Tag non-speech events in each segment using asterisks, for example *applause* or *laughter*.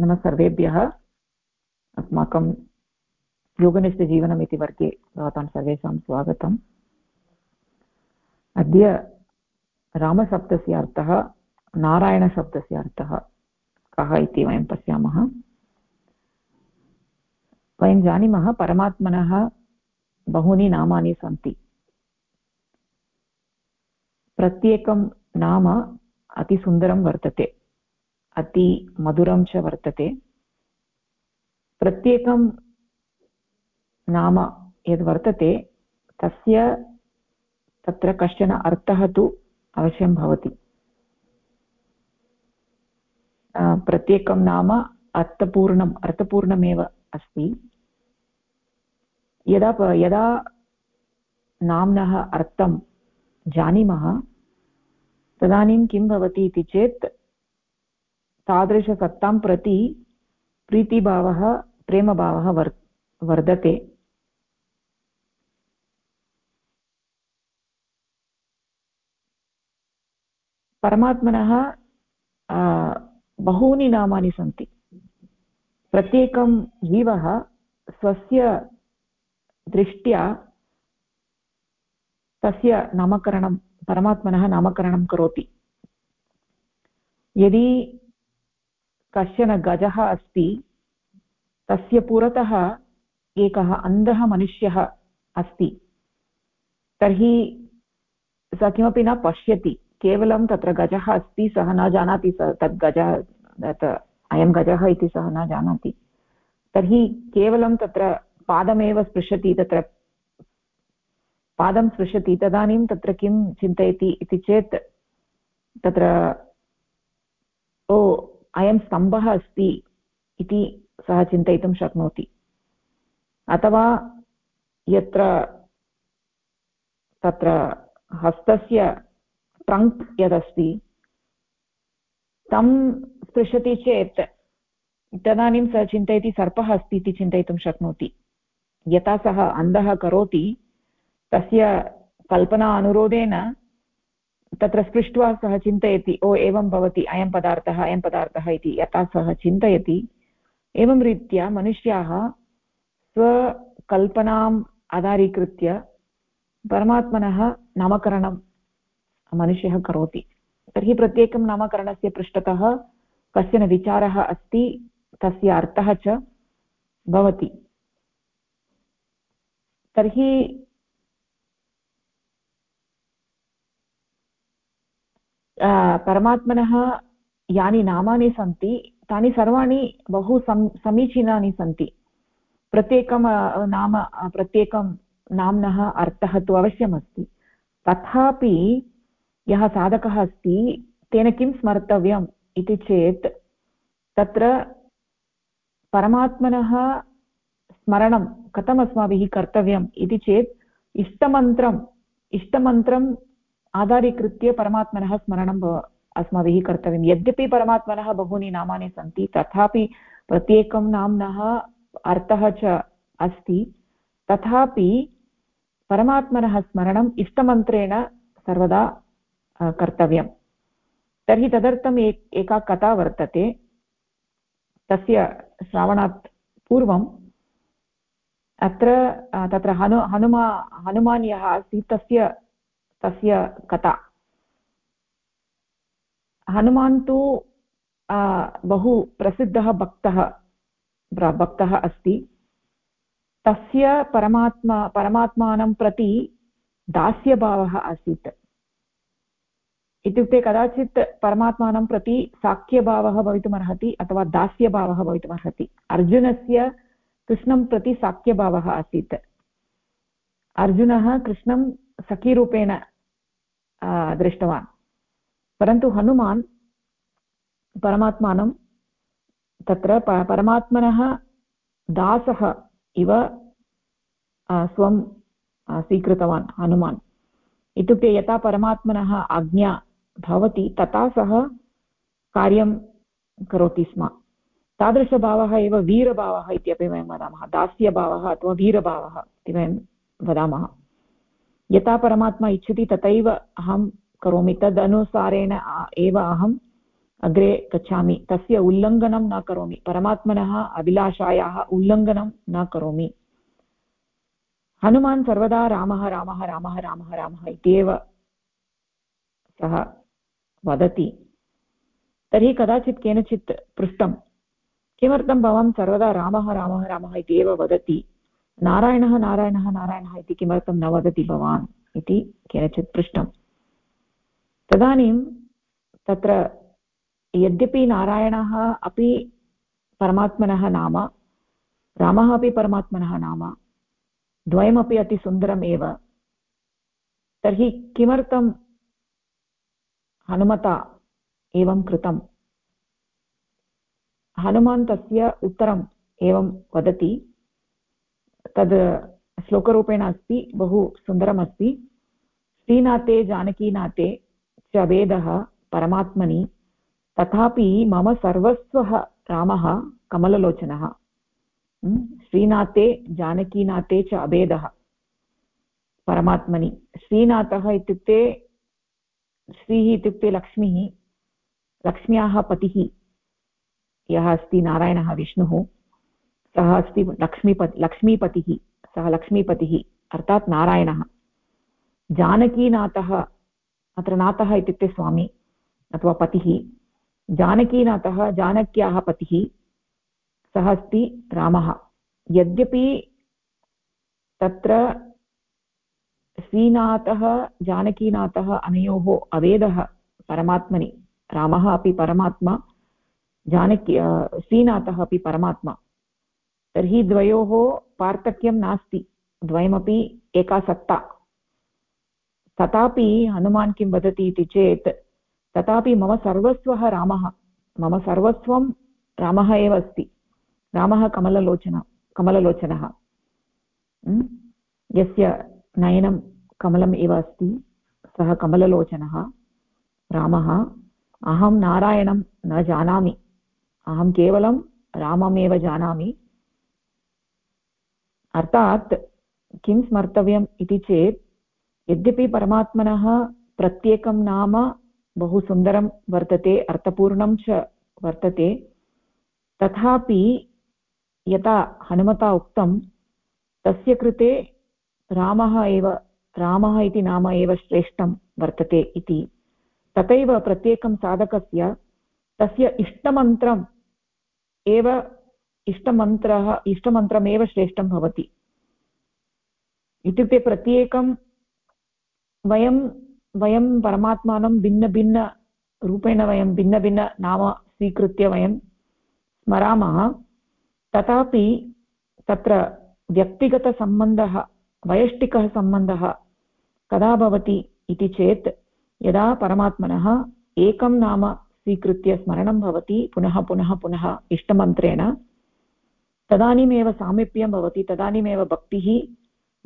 नमः सर्वेभ्यः अस्माकं योगनिष्ठजीवनम् इति वर्गे भवतां सर्वेषां स्वागतम्। अद्य रामशब्दस्य अर्थः नारायणशब्दस्य अर्थः कः इति वयं पश्यामः। वयं जानीमः परमात्मनः बहूनि नामानि सन्ति। प्रत्येकं नाम अतिसुन्दरं वर्तते। अतिमधुरं च वर्तते। प्रत्येकं नाम यद् वर्तते, तस्य तत्र कश्चन अर्थः तु अवश्यं भवति। प्रत्येकं नाम अर्थपूर्णम् अर्थपूर्णमेव अस्ति। यदा यदा नाम्नः अर्थं जानीमः, तदानीं किं भवति इति चेत् तादृशसत्तां प्रति प्रीतिभावः, प्रेमभावः वर्, वर्धते। परमात्मनः बहूनि नामानि सन्ति। प्रत्येकं जीवः स्वस्य दृष्ट्या तस्य नामकरणं, परमात्मनः नामकरणं करोति। यदि कश्चन गजः अस्ति, तस्य पुरतः एकः अन्धः मनुष्यः अस्ति। तर्हि सः किमपि न पश्यति, केवलं तत्र गजः अस्ति, सः न जानाति स तद् गजः अयं गजः इति सः न जानाति। तर्हि केवलं तत्र पादमेव स्पृशति, तत्र पादं स्पृशति, तदानीं तत्र किं चिन्तयति इति चेत् तत्र ओ अयं स्तम्भः अस्ति इति सः चिन्तयितुं शक्नोति। अथवा यत्र तत्र हस्तस्य ट्रङ्क् यदस्ति, तं स्पृशति चेत् तदानीं सः चिन्तयति सर्पः अस्ति इति चिन्तयितुं शक्नोति। यथा सः अन्धः करोति, तस्य कल्पना अनुरोधेन तत्र स्पृष्ट्वा सः चिन्तयति, ओ, एवं भवति, अयं पदार्थः अयं पदार्थः इति यथा सः चिन्तयति। एवं रीत्या मनुष्याः स्वकल्पनाम् आधारीकृत्य परमात्मनः नामकरणं मनुष्यः करोति। तर्हि प्रत्येकं नामकरणस्य पृष्ठतः कश्चन विचारः अस्ति, तस्य अर्थः च भवति। तर्हि परमात्मनः यानि नामानि सन्ति, तानि सर्वाणि बहु सम्, समीचीनानि सन्ति। प्रत्येकं नाम प्रत्येकं नाम्नः अर्थः तु अवश्यमस्ति। तथापि यः साधकः अस्ति, तेन किं स्मर्तव्यम् इति चेत्, तत्र परमात्मनः स्मरणं कथम् अस्माभिः कर्तव्यम् इति चेत्, इष्टमन्त्रम् इष्टमन्त्रम् आधारीकृत्य परमात्मनः स्मरणं अस्माभिः कर्तव्यं। यद्यपि परमात्मनः बहूनि नामानि सन्ति, तथापि प्रत्येकं नाम्नः अर्थः च अस्ति। तथापि परमात्मनः स्मरणम् इष्टमन्त्रेण सर्वदा कर्तव्यं तर्हि तदर्थम् एक एका कथा वर्तते। तस्य श्रावणात् पूर्वम् अत्र तत्र हनु, हनुमा हनुमान् यः आसीत्। तस्य तस्य कथा। हनुमान् तु बहु प्रसिद्धः भक्तः भक्तः अस्ति। तस्य परमात्मा, परमात्मानं प्रति दास्यभावः आसीत्। इत्युक्ते कदाचित् परमात्मानं प्रति साख्यभावः भवितुमर्हति अथवा दास्यभावः भवितुमर्हति। अर्जुनस्य कृष्णं प्रति साख्यभावः आसीत्। अर्जुनः कृष्णं सखीरूपेण दृष्टवान् परन्तु हनुमान् परमात्मानं तत्र परमात्मनः दासः इव स्वं स्वीकृतवान् हनुमान् इत्युक्ते यथा परमात्मनः आज्ञा भवति तथा सः कार्यं करोति स्म तादृशभावः एव वीरभावः इत्यपि वयं वदामः दास्यभावः अथवा वीरभावः इति वयं वदामः यथा परमात्मा इच्छति तथैव अहं करोमि. तदनुसारेण एव अहं अग्रे गच्छामि. तस्य उल्लङ्घनं न करोमि. परमात्मनः अभिलाषायाः उल्लङ्घनं न करोमि. हनुमान् सर्वदा रामः रामः रामः रामः रामः इत्येव सः वदति. तर्हि कदाचित् केनचित् पृष्टं. किमर्थं भवान् सर्वदा रामः रामः रामः इति एव वदति? नारायणः नारायणः नारायणः इति किमर्थं न वदति भवान् इति केनचित् पृष्टं तदानीं तत्र यद्यपि नारायणः अपि परमात्मनः नाम, रामः अपि परमात्मनः नाम, द्वयमपि अतिसुन्दरम् एव, तर्हि किमर्थं हनुमता एवं कृतं हनुमान् तस्य उत्तरम् एवं वदति। तद् श्लोकरूपेण अस्ति, बहु सुन्दरमस्ति। श्रीनाथे, जानकीनाथे च भेदः परमात्मनि, तथापि मम सर्वस्वः रामः, कमललोचनः। श्रीनाथे, जानकीनाथे च अभेदः, परमात्मनि। श्रीनाथः इत्युक्ते, श्रीः इत्युक्ते लक्ष्मीः, लक्ष्म्याः पतिः, यः अस्ति नारायणः, विष्णुः। सः अस्ति लक्ष्मीपति, लक्ष्मीपतिः, सः लक्ष्मीपतिः, अर्थात् नारायणः। जानकीनाथः अत्र नाथः इत्युक्ते स्वामी, अथवा पतिः। जानकीनाथः जानक्याः पतिः, सः अस्ति रामः। यद्यपि तत्र श्रीनाथः जानकीनाथः अनयोः अवेदः परमात्मनि, रामः अपि परमात्मा, जानकी श्रीनाथः अपि परमात्मा। तर्हि द्वयोः पार्थक्यं नास्ति। द्वयमपि एका सत्ता। तथापि हनुमान् किं वदति इति चेत्, तथापि मम सर्वस्वः रामः। मम सर्वस्वं रामः एव अस्ति। रामः कमललोचन, कमललोचनः। यस्य नयनं कमलम् एव अस्ति, सः कमललोचनः। रामः, अहं नारायणं न जानामि। अहं केवलं राममेव जानामि। अर्थात् किं स्मर्तव्यम् इति चेत् यद्यपि परमात्मनः प्रत्येकं नाम बहु सुन्दरं वर्तते, अर्थपूर्णं च वर्तते, तथापि यथा हनुमता उक्तं, तस्य कृते रामः एव, रामः इति नाम एव श्रेष्ठं वर्तते इति। तथैव प्रत्येकं साधकस्य तस्य इष्टमन्त्रम् एव इष्टमन्त्रः, इष्टमन्त्रमेव श्रेष्ठं भवति। इत्युक्ते प्रत्येकं वयं वयं परमात्मानं भिन्नभिन्नरूपेण वयं भिन्नभिन्ननाम स्वीकृत्य वयं स्मरामः, तथापि तत्र व्यक्तिगतसम्बन्धः, वैयष्टिकः सम्बन्धः कदा भवति इति चेत् यदा परमात्मनः एकं नाम स्वीकृत्य स्मरणं भवति, पुनः पुनः पुनः इष्टमन्त्रेण तदानीमेव सामीप्यं भवति, तदानीमेव भक्तिः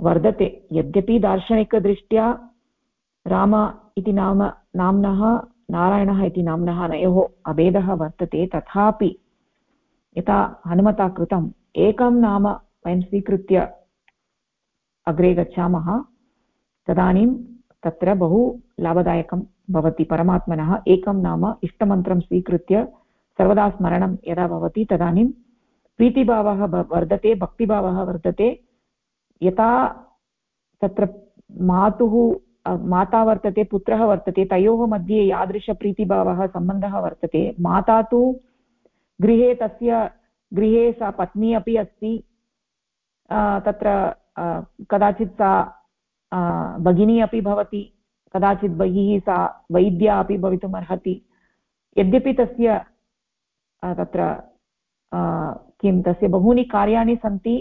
वर्धते। यद्यपि दार्शनिकदृष्ट्या राम इति नाम, नाम्नः, नारायणः इति नाम्नः नयोः अभेदः वर्तते, तथापि यथा हनुमता कृतम्, एकं नाम वयं स्वीकृत्य अग्रे गच्छामः, तदानीं तत्र बहु लाभदायकं भवति परमात्मनः। एकं नाम इष्टमन्त्रं स्वीकृत्य सर्वदा स्मरणं यदा भवति, तदानीं प्रीतिभावः वर्धते, भक्तिभावः वर्धते। यथा तत्र मातुः माता वर्तते, पुत्रः वर्तते, तयोः मध्ये यादृशप्रीतिभावः सम्बन्धः वर्तते। माता तु गृहे तस्य, गृहे सा पत्नी अपि अस्ति। तत्र कदाचित् सा भगिनी अपि भवति, कदाचित् बहिः सा वैद्या अपि भवितुम् अर्हति यद्यपि तस्य तत्र किं तस्य बहूनि कार्याणि सन्ति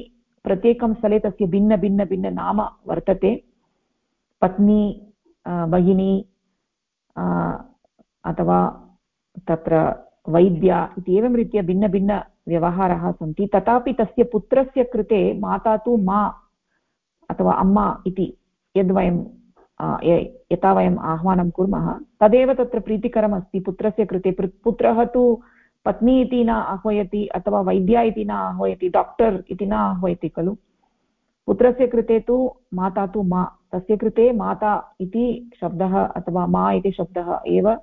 प्रत्येकं स्थले तस्य भिन्नभिन्नभिन्न नाम वर्तते पत्नी भगिनी अथवा तत्र वैद्या इति एवं रीत्या भिन्नभिन्नव्यवहाराः सन्ति तथापि तस्य पुत्रस्य कृते माता तु मा अथवा अम्मा इति यद्वयं यथा वयम् आह्वानं कुर्मः तदेव तत्र प्रीतिकरमस्ति पुत्रस्य कृते पुत्रः तु पत्नी इति न आह्वयति अथवा वैद्या इति न आह्वयति डाक्टर् इति न आह्वयति खलु? पुत्रस्य कृते तु माता तु मा, तस्य कृते माता इति शब्दः अथवा मा इति शब्दः एव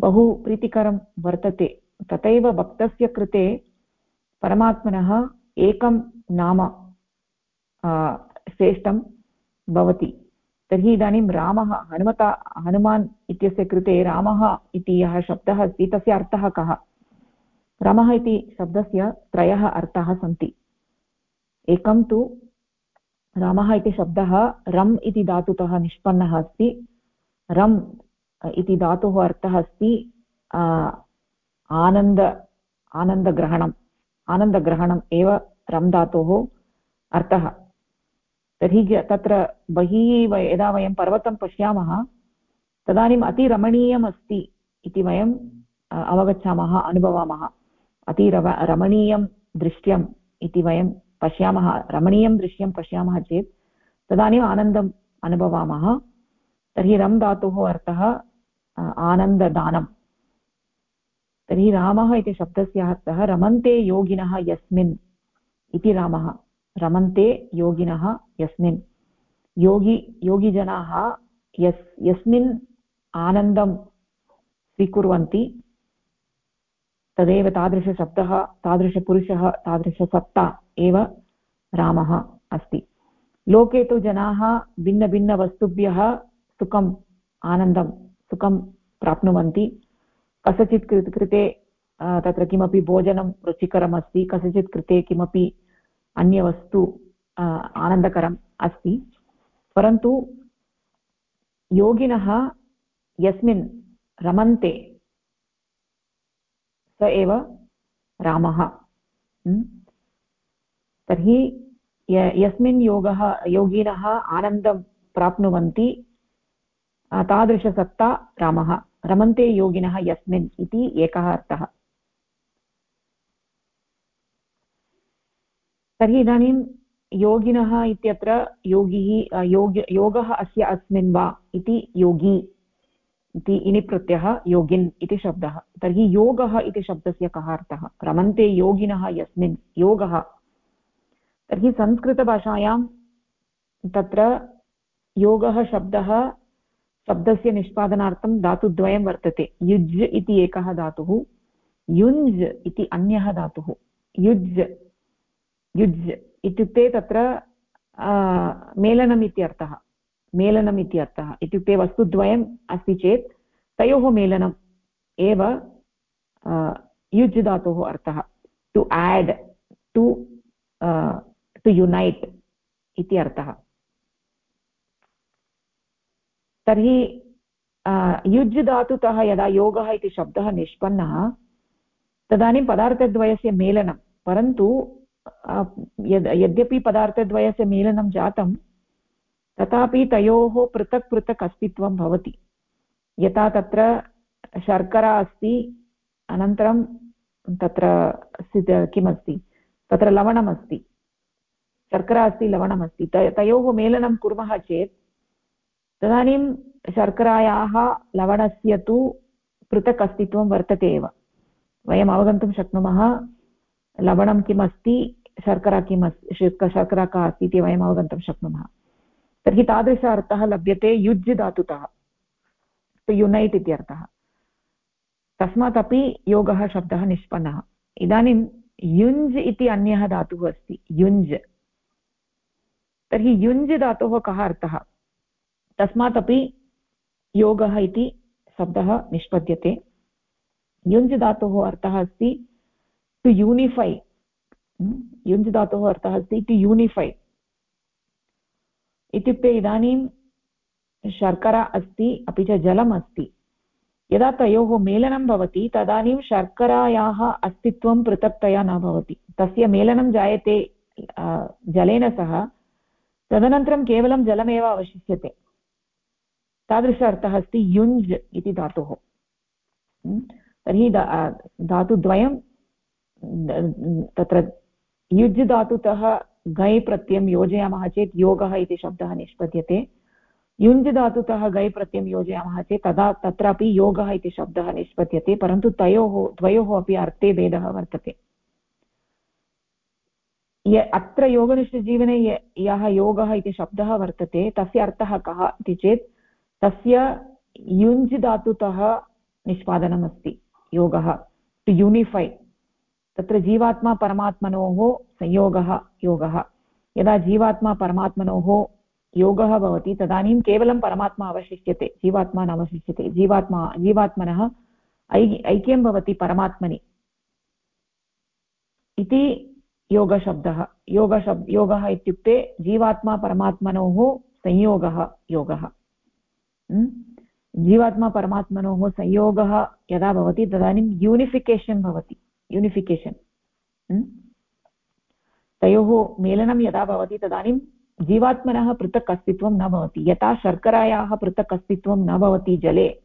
बहु प्रीतिकरं वर्तते। तथैव भक्तस्य कृते परमात्मनः एकं नाम श्रेष्ठं भवति। तर्हि इदानीं रामः, हनुमता, हनुमान् इत्यस्य कृते रामः इति यः शब्दः अस्ति तस्य अर्थः कः? रामः इति शब्दस्य त्रयः अर्थाः सन्ति। एकं तु रामः इति शब्दः रम् इति धातुतः निष्पन्नः अस्ति। रम् इति धातुः अर्थः अस्ति आनन्द, आनन्दग्रहणम्। आनन्दग्रहणम् एव रम् धातोः अर्थः। तर्हि तत्र बहिः यदा वयं पर्वतं पश्यामः, तदानीम् अतिरमणीयम् इति वयम् अवगच्छामः, अनुभवामः। अतिरव, रमणीयं दृश्यम् इति वयं पश्यामः, रमणीयं दृश्यं पश्यामः चेत् तदानीम् आनन्दम् अनुभवामः। तर्हि रम् धातुः अर्थः आनन्ददानं तर्हि रामः इति शब्दस्य अर्थः, रमन्ते योगिनः यस्मिन् इति रामः। रमन्ते योगिनः यस्मिन्। योगी, योगिजनाः यस्, यस्मिन् आनन्दं स्वीकुर्वन्ति। तदेव तादृशशब्दः तादृशपुरुषः तादृशसत्ता एव रामः अस्ति। लोके तु जनाः भिन्नभिन्नवस्तुभ्यः सुखम् आनन्दं सुखं प्राप्नुवन्ति। कस्यचित् कृते तत्र किमपि भोजनं रुचिकरमस्ति कस्यचित् कृते किमपि अन्यवस्तु आनन्दकरम् अस्ति। परन्तु योगिनः यस्मिन् रमन्ते स एव रामः। तर्हि यस्मिन् योगः, योगिनः आनन्दं प्राप्नुवन्ति तादृशसत्ता रामः। रमन्ते योगिनः यस्मिन् इति एकः अर्थः। तर्हि इदानीं योगिनः इत्यत्र योगिः योग योगः अस्य अस्मिन् वा इति योगी इति इनिप्रत्ययः योगिन् इति शब्दः। तर्हि योगः इति शब्दस्य कः अर्थः? रमन्ते योगिनः यस्मिन् योगः। तर्हि संस्कृतभाषायां तत्र योगः शब्दः शब्दस्य निष्पादनार्थं धातुद्वयं वर्तते। युज् इति एकः धातुः, युञ्ज् इति अन्यः धातुः। युज् युज् इत्युक्ते तत्र मेलनम् इत्यर्थः मेलनम् इत्यर्थः इत्युक्ते वस्तुद्वयम् अस्ति चेत् तयोः मेलनम् एव युज् धातोः अर्थः। To add to to unite इति अर्थः। तर्हि युज् धातुतः यदा योगः इति शब्दः निष्पन्नः, तदानीं पदार्थद्वयस्य मेलनं परन्तु यद्, यद्यपि पदार्थद्वयस्य मेलनं जातं तथापि तयोः पृथक् पृथक् अस्तित्वं भवति। यथा तत्र शर्करा अस्ति, अनन्तरं तत्र किमस्ति? तत्र लवणमस्ति। शर्करा अस्ति, लवणमस्ति। तयोः मेलनं कुर्मः चेत् तदानीं शर्करायाः लवणस्य तु पृथक् अस्तित्वं वर्तते एव। वयम् अवगन्तुं शक्नुमः लवणं किम् अस्ति शर्करा किम् अस्ति शर्करा का अस्ति इति वयम् अवगन्तुं शक्नुमः। तर्हि तादृश अर्थः लभ्यते युज् धातुतः युनैट् इति अर्थः। तस्मात् अपि योगः शब्दः निष्पन्नः। इदानीं युञ्ज् इति अन्यः धातुः अस्ति, युञ्ज्। तर्हि युञ्ज् धातोः कः अर्थः? तस्मात् अपि योगः इति शब्दः निष्पद्यते। युञ्ज् धातोः अर्थः अस्ति टु यूनिफै युञ्ज् धातोः अर्थः अस्ति टु यूनिफै इत्युक्ते इदानीं शर्करा अस्ति, अपि च जलम् अस्ति। यदा तयोः मेलनं भवति, तदानीं शर्करायाः अस्तित्वं पृथक्तया न भवति। तस्य मेलनं जायते जलेन सह। तदनन्तरं केवलं जलमेव अवशिष्यते। तादृश अर्थः अस्ति युञ्ज् इति धातुः। तर्हि धातुद्वयं तत्र युज् धातुतः गै प्रत्ययं योजयामः चेत् योगः इति शब्दः निष्पद्यते युञ्ज् धातुतः गै प्रत्ययं योजयामः चेत् तदा तत्रापि योगः इति शब्दः निष्पद्यते परन्तु तयोः द्वयोः अपि अर्थे भेदः वर्तते य अत्र योगनिष्ठजीवने यः योगः इति शब्दः वर्तते तस्य अर्थः कः इति चेत् तस्य युञ्ज् धातुतः निष्पादनम् अस्ति योगः टु यूनिफै तत्र जीवात्मा परमात्मनोः संयोगः, योगः। यदा जीवात्मा परमात्मनोः योगः भवति, तदानीं केवलं परमात्मा अवशिष्यते जीवात्मा न अवशिष्यते। जीवात्मा, जीवात्मनः ऐ, ऐक्यं भवति परमात्मनि। इति योगशब्दः। योगशब्, योगः इत्युक्ते जीवात्मा परमात्मनोः संयोगः, योगः। जीवात्मा परमात्मनोः संयोगः यदा भवति, तदानीं यूनिफिकेशन् भवति। यूनिफिकेशन् तयोः मेलनं यदा भवति, तदानीं जीवात्मनः पृथक् अस्तित्वं न भवति. यथा शर्करायाः पृथक् अस्तित्वं न भवति जले,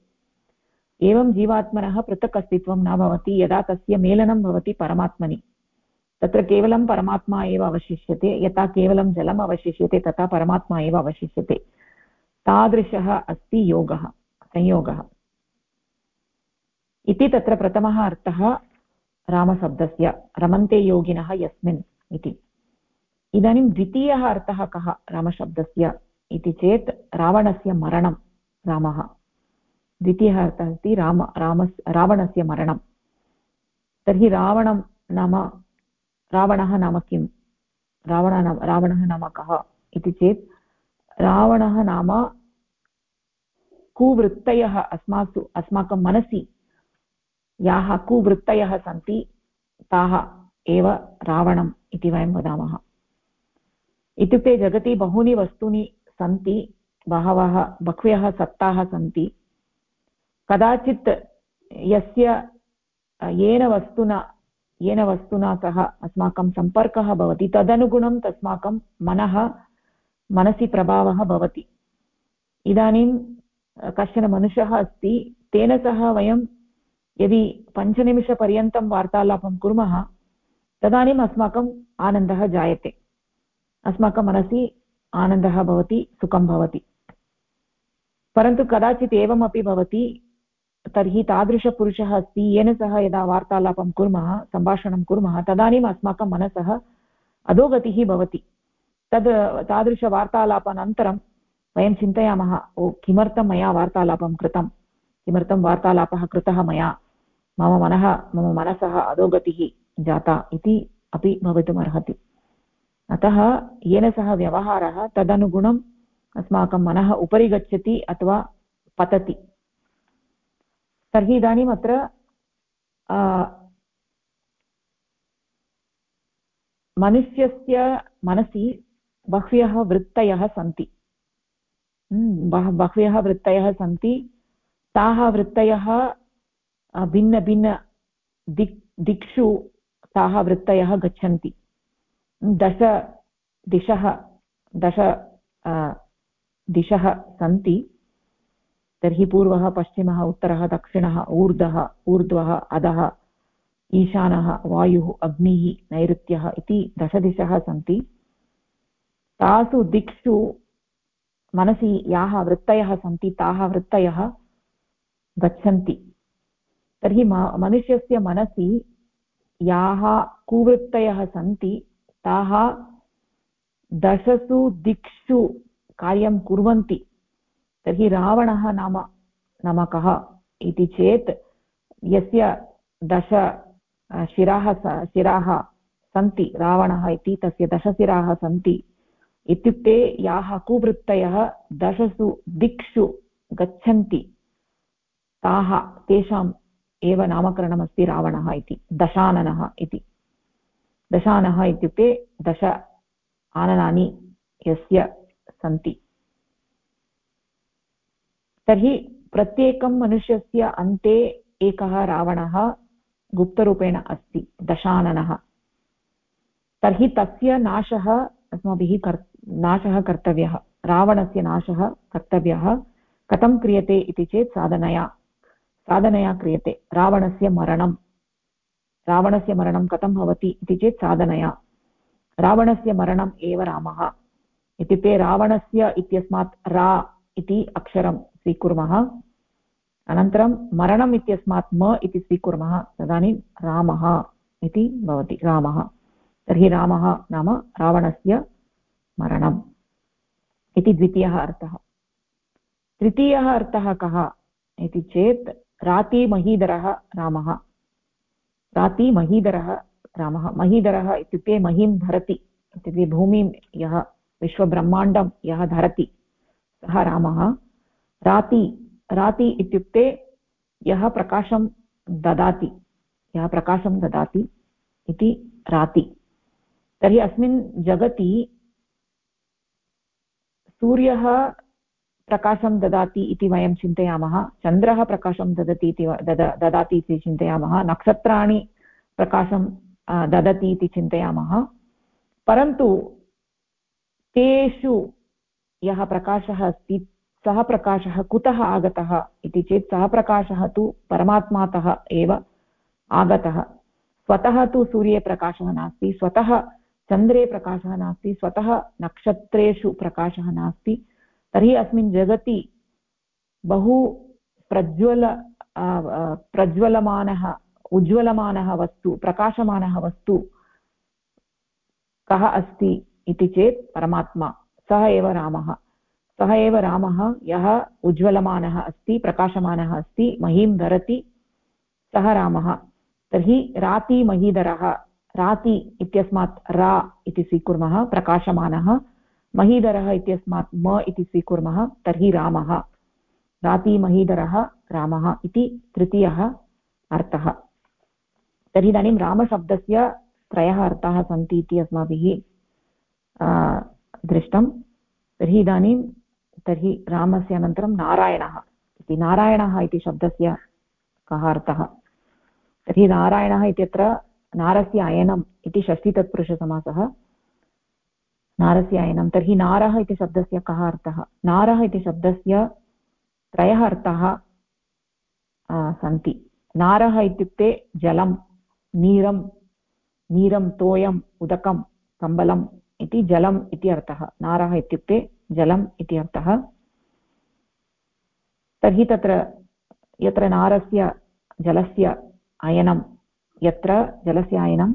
एवं जीवात्मनः पृथक् अस्तित्वं न भवति, यदा तस्य मेलनं भवति परमात्मनि. तत्र केवलं परमात्मा एव अवशिष्यते, यथा केवलं जलम् अवशिष्यते, तथा परमात्मा एव अवशिष्यते. तादृशः अस्ति योगः, संयोगः. इति तत्र प्रथमः अर्थः रामशब्दस्य रमन्ते योगिनः यस्मिन् इति। इदानीं द्वितीयः अर्थः कः रामशब्दस्य इति चेत् रावणस्य मरणं रामः। द्वितीयः अर्थः अस्ति राम, रामस्, रावणस्य मरणं। तर्हि रावणं नाम, रावणः नाम किं रावण नाम, रावणः नाम कः इति चेत् रावणः नाम कुवृत्तयः अस्मासु, अस्माकं मनसि याः कुवृत्तयः सन्ति, ताः एव रावणम् इति वयं वदामः। इत्युक्ते जगति बहूनि वस्तूनि सन्ति, बहवः बह्व्यः सत्ताः सन्ति। कदाचित् यस्य, येन वस्तुना येन वस्तुना सह अस्माकं सम्पर्कः भवति, तदनुगुणं तस्माकं मनः, मनसि प्रभावः भवति। इदानीं कश्चन मनुष्यः अस्ति, तेन सह वयं यदि पञ्चनिमिषपर्यन्तं वार्तालापं कुर्मः, तदानीम् अस्माकम् आनन्दः जायते। अस्माकं मनसि आनन्दः भवति, सुखं भवति। परन्तु कदाचित् एवमपि भवति, तर्हि तादृशपुरुषः अस्ति, येन सह यदा वार्तालापं कुर्मः, सम्भाषणं कुर्मः, तदानीम् अस्माकं मनसः अधोगतिः भवति। तद् तादृशवार्तालापानन्तरं वयं चिन्तयामः, ओ, किमर्थं मया वार्तालापं कृतं? किमर्थं वार्तालापः कृतः मया? मम मनः, मम मनसः अधोगतिः जाता इति अपि भवितुमर्हति। अतः येन सह व्यवहारः तदनुगुणम् अस्माकं मनः उपरि गच्छति अथवा पतति। तर्हि इदानीम् अत्र मनुष्यस्य मनसि बह्व्यः वृत्तयः सन्ति। बह, बह्व्यः वृत्तयः सन्ति। ताः वृत्तयः भिन्नभिन्न दिक्, दिक्षु ताः वृत्तयः गच्छन्ति। दश दिशः दश दिशः सन्ति। तर्हि पूर्वः, पश्चिमः, उत्तरः, दक्षिणः, ऊर्ध्वः ऊर्ध्वः, अधः, ईशानः, वायुः, अग्निः, नैऋत्यः इति दशदिशः सन्ति। तासु दिक्षु मनसि याः वृत्तयः सन्ति, ताः वृत्तयः गच्छन्ति। तर्हि मनुष्यस्य मनसि याः कुवृत्तयः सन्ति, ताः दशसु दिक्षु कार्यं कुर्वन्ति। तर्हि रावणः नाम नाम कः इति चेत् यस्य दश शिराः शिराः सन्ति, रावणः इति, तस्य दशशिराः सन्ति। इत्युक्ते याः कुवृत्तयः दशसु दिक्षु गच्छन्ति, ताः तेषाम् एव नामकरणमस्ति रावणः इति, दशाननः इति। दशानः इत्युक्ते दश आननानि यस्य सन्ति। तर्हि प्रत्येकं मनुष्यस्य अन्ते एकः रावणः गुप्तरूपेण अस्ति, दशाननः। तर्हि तस्य नाशः अस्माभिः कर् नाशः कर्तव्यः, रावणस्य नाशः कर्तव्यः कथं क्रियते इति चेत् साधनया। साधनया क्रियते। रावणस्य मरणं रावणस्य मरणं कथं भवति इति चेत् साधनया। रावणस्य मरणम् एव रामः। इत्युक्ते रावणस्य इत्यस्मात् रा इति अक्षरं स्वीकुर्मः। अनन्तरं मरणम् इत्यस्मात् म इति स्वीकुर्मः। तदानीं रामः इति भवति। रामः। तर्हि रामः नाम रावणस्य मरणम् इति द्वितीयः अर्थः। तृतीयः अर्थः कः इति चेत् रातिमहीधरः रामः। रातिमहीधरः रामः। महीधरः इत्युक्ते महीं धरति। इत्युक्ते भूमिं यः विश्वब्रह्माण्डं यः धरति, सः रामः। राति राति इत्युक्ते यः प्रकाशं ददाति, यः प्रकाशं ददाति इति राति। तर्हि अस्मिन् जगति सूर्यः प्रकाशं ददाति इति वयं चिन्तयामः। चन्द्रः प्रकाशं ददति इति ददाति इति चिन्तयामः। नक्षत्राणि प्रकाशं ददति इति चिन्तयामः। परन्तु तेषु यः प्रकाशः अस्ति, सः प्रकाशः कुतः आगतः इति चेत् सः प्रकाशः तु परमात्मातः एव आगतः। स्वतः तु सूर्ये प्रकाशः नास्ति, स्वतः चन्द्रे प्रकाशः नास्ति, स्वतः नक्षत्रेषु प्रकाशः नास्ति। तर्हि अस्मिन् जगति बहु प्रज्वल प्रज्वलमानः, उज्ज्वलमानः वस्तु, प्रकाशमानः वस्तु कः अस्ति इति चेत् परमात्मा, सः एव रामः। सः एव रामः, यः उज्ज्वलमानः अस्ति, प्रकाशमानः अस्ति, महीं धरति, सः रामः। तर्हि रातिमहीधरः राति इत्यस्मात् रा इति स्वीकुर्मः, प्रकाशमानः। महीधरः इत्यस्मात् म इति स्वीकुर्मः, तर्हि रामः। रातिमहीधरः रामः इति तृतीयः अर्थः। तर्हि इदानीं रामशब्दस्य त्रयः अर्थाः सन्ति इति अस्माभिः दृष्टं। तर्हि इदानीं, तर्हि रामस्य अनन्तरं नारायणः इति। नारायणः इति शब्दस्य कः अर्थः? तर्हि नारायणः इत्यत्र नारस्य अयनम् इति षष्टितत्पुरुषसमासः नारस्य अयनं तर्हि नारः इति शब्दस्य कः अर्थः? नारः इति शब्दस्य त्रयः अर्थाः सन्ति। नारः इत्युक्ते जलं, नीरं नीरं तोयम् उदकं, कम्बलम् इति जलम् इति अर्थः। नारः इत्युक्ते जलम् इति अर्थः। तर्हि तत्र यत्र नारस्य जलस्य अयनं, यत्र जलस्य अयनम्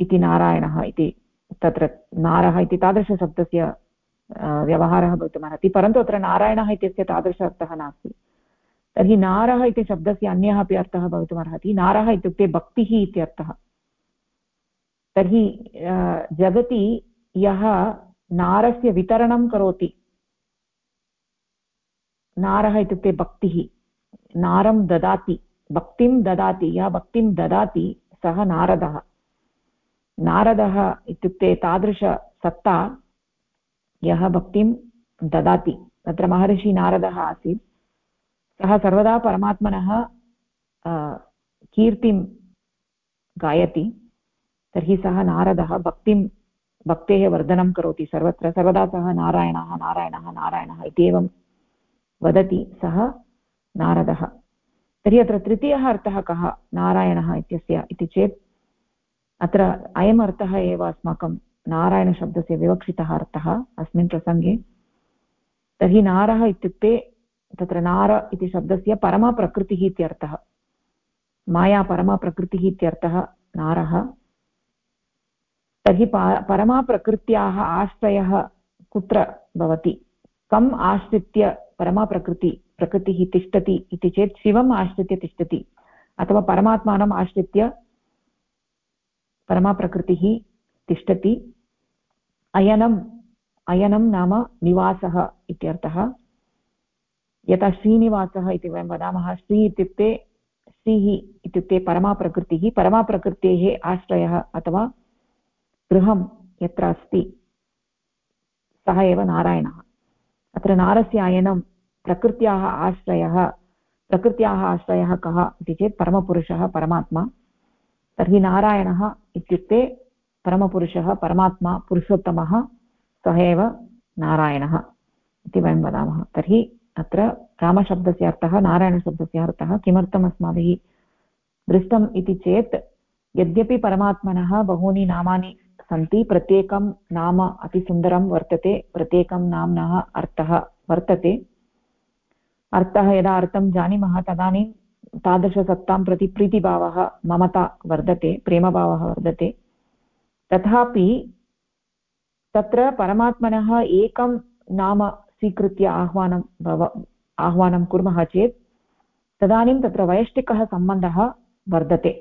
इति नारायणः इति तत्र नारः इति तादृशशब्दस्य व्यवहारः भवितुमर्हति परन्तु अत्र नारायणः इत्यस्य तादृश अर्थः नास्ति। तर्हि नारः इति शब्दस्य अन्यः अपि अर्थः भवितुमर्हति नारः इत्युक्ते भक्तिः इत्यर्थः तर्हि जगति यः नारस्य वितरणं करोति, नारः इत्युक्ते भक्तिः, नारं ददाति, भक्तिं ददाति, यः भक्तिं ददाति सः नारदः। नारदः इत्युक्ते तादृशसत्ता यः भक्तिं ददाति। तत्र महर्षि नारदः आसीत्। सः सर्वदा परमात्मनः कीर्तिं गायति। तर्हि सः नारदः भक्तिं, भक्तेः वर्धनं करोति। सर्वत्र, सर्वदा सः नारायणः नारायणः नारायणः इत्येवं वदति सः नारदः। तर्हि अत्र तृतीयः अर्थः कः? नारायणः इत्यस्य, इति चेत् अत्र अयम् अर्थः एव अस्माकं नारायणशब्दस्य विवक्षितः अर्थः अस्मिन् प्रसङ्गे। तर्हि नारः इत्युक्ते तत्र नार इति शब्दस्य परमप्रकृतिः इत्यर्थः माया परमप्रकृतिः इत्यर्थः नारः। तर्हि परमाप्रकृत्याः आश्रयः कुत्र भवति? कम् आश्रित्य परमाप्रकृति, प्रकृतिः तिष्ठति इति चेत् शिवम् आश्रित्य तिष्ठति अथवा परमात्मानम् आश्रित्य परमाप्रकृतिः तिष्ठति। अयनम्, अयनं नाम निवासः इत्यर्थः। यथा श्रीनिवासः इति वयं वदामः, श्री इत्युक्ते श्रीः इत्युक्ते परमाप्रकृतिः। परमाप्रकृतेः आश्रयः अथवा गृहं यत्र अस्ति, सः एव नारायणः। अत्र नारस्य अयनं प्रकृत्याः आश्रयः प्रकृत्याः आश्रयः कः इति चेत्, परमपुरुषः, परमात्मा। तर्हि नारायणः इत्युक्ते परमपुरुषः, परमात्मा, पुरुषोत्तमः सः एव नारायणः इति वयं वदामः। तर्हि अत्र रामशब्दस्य अर्थः, नारायणशब्दस्य अर्थः किमर्थम् अस्माभिः दृष्टम् इति चेत्, यद्यपि परमात्मनः बहूनि नामानि सन्ति, प्रत्येकं नाम अतिसुन्दरं वर्तते, प्रत्येकं नाम्नः अर्थः वर्तते। अर्थः यदा अर्थं जानीमः तदानीं तादृशसत्तां प्रति प्रीतिभावः ममता वर्धते, प्रेमभावः वर्धते। तथापि तत्र परमात्मनः एकं नाम स्वीकृत्य आह्वानं भव, आह्वानं कुर्मः चेत् तदानीं तत्र वैयष्टिकः सम्बन्धः वर्धते।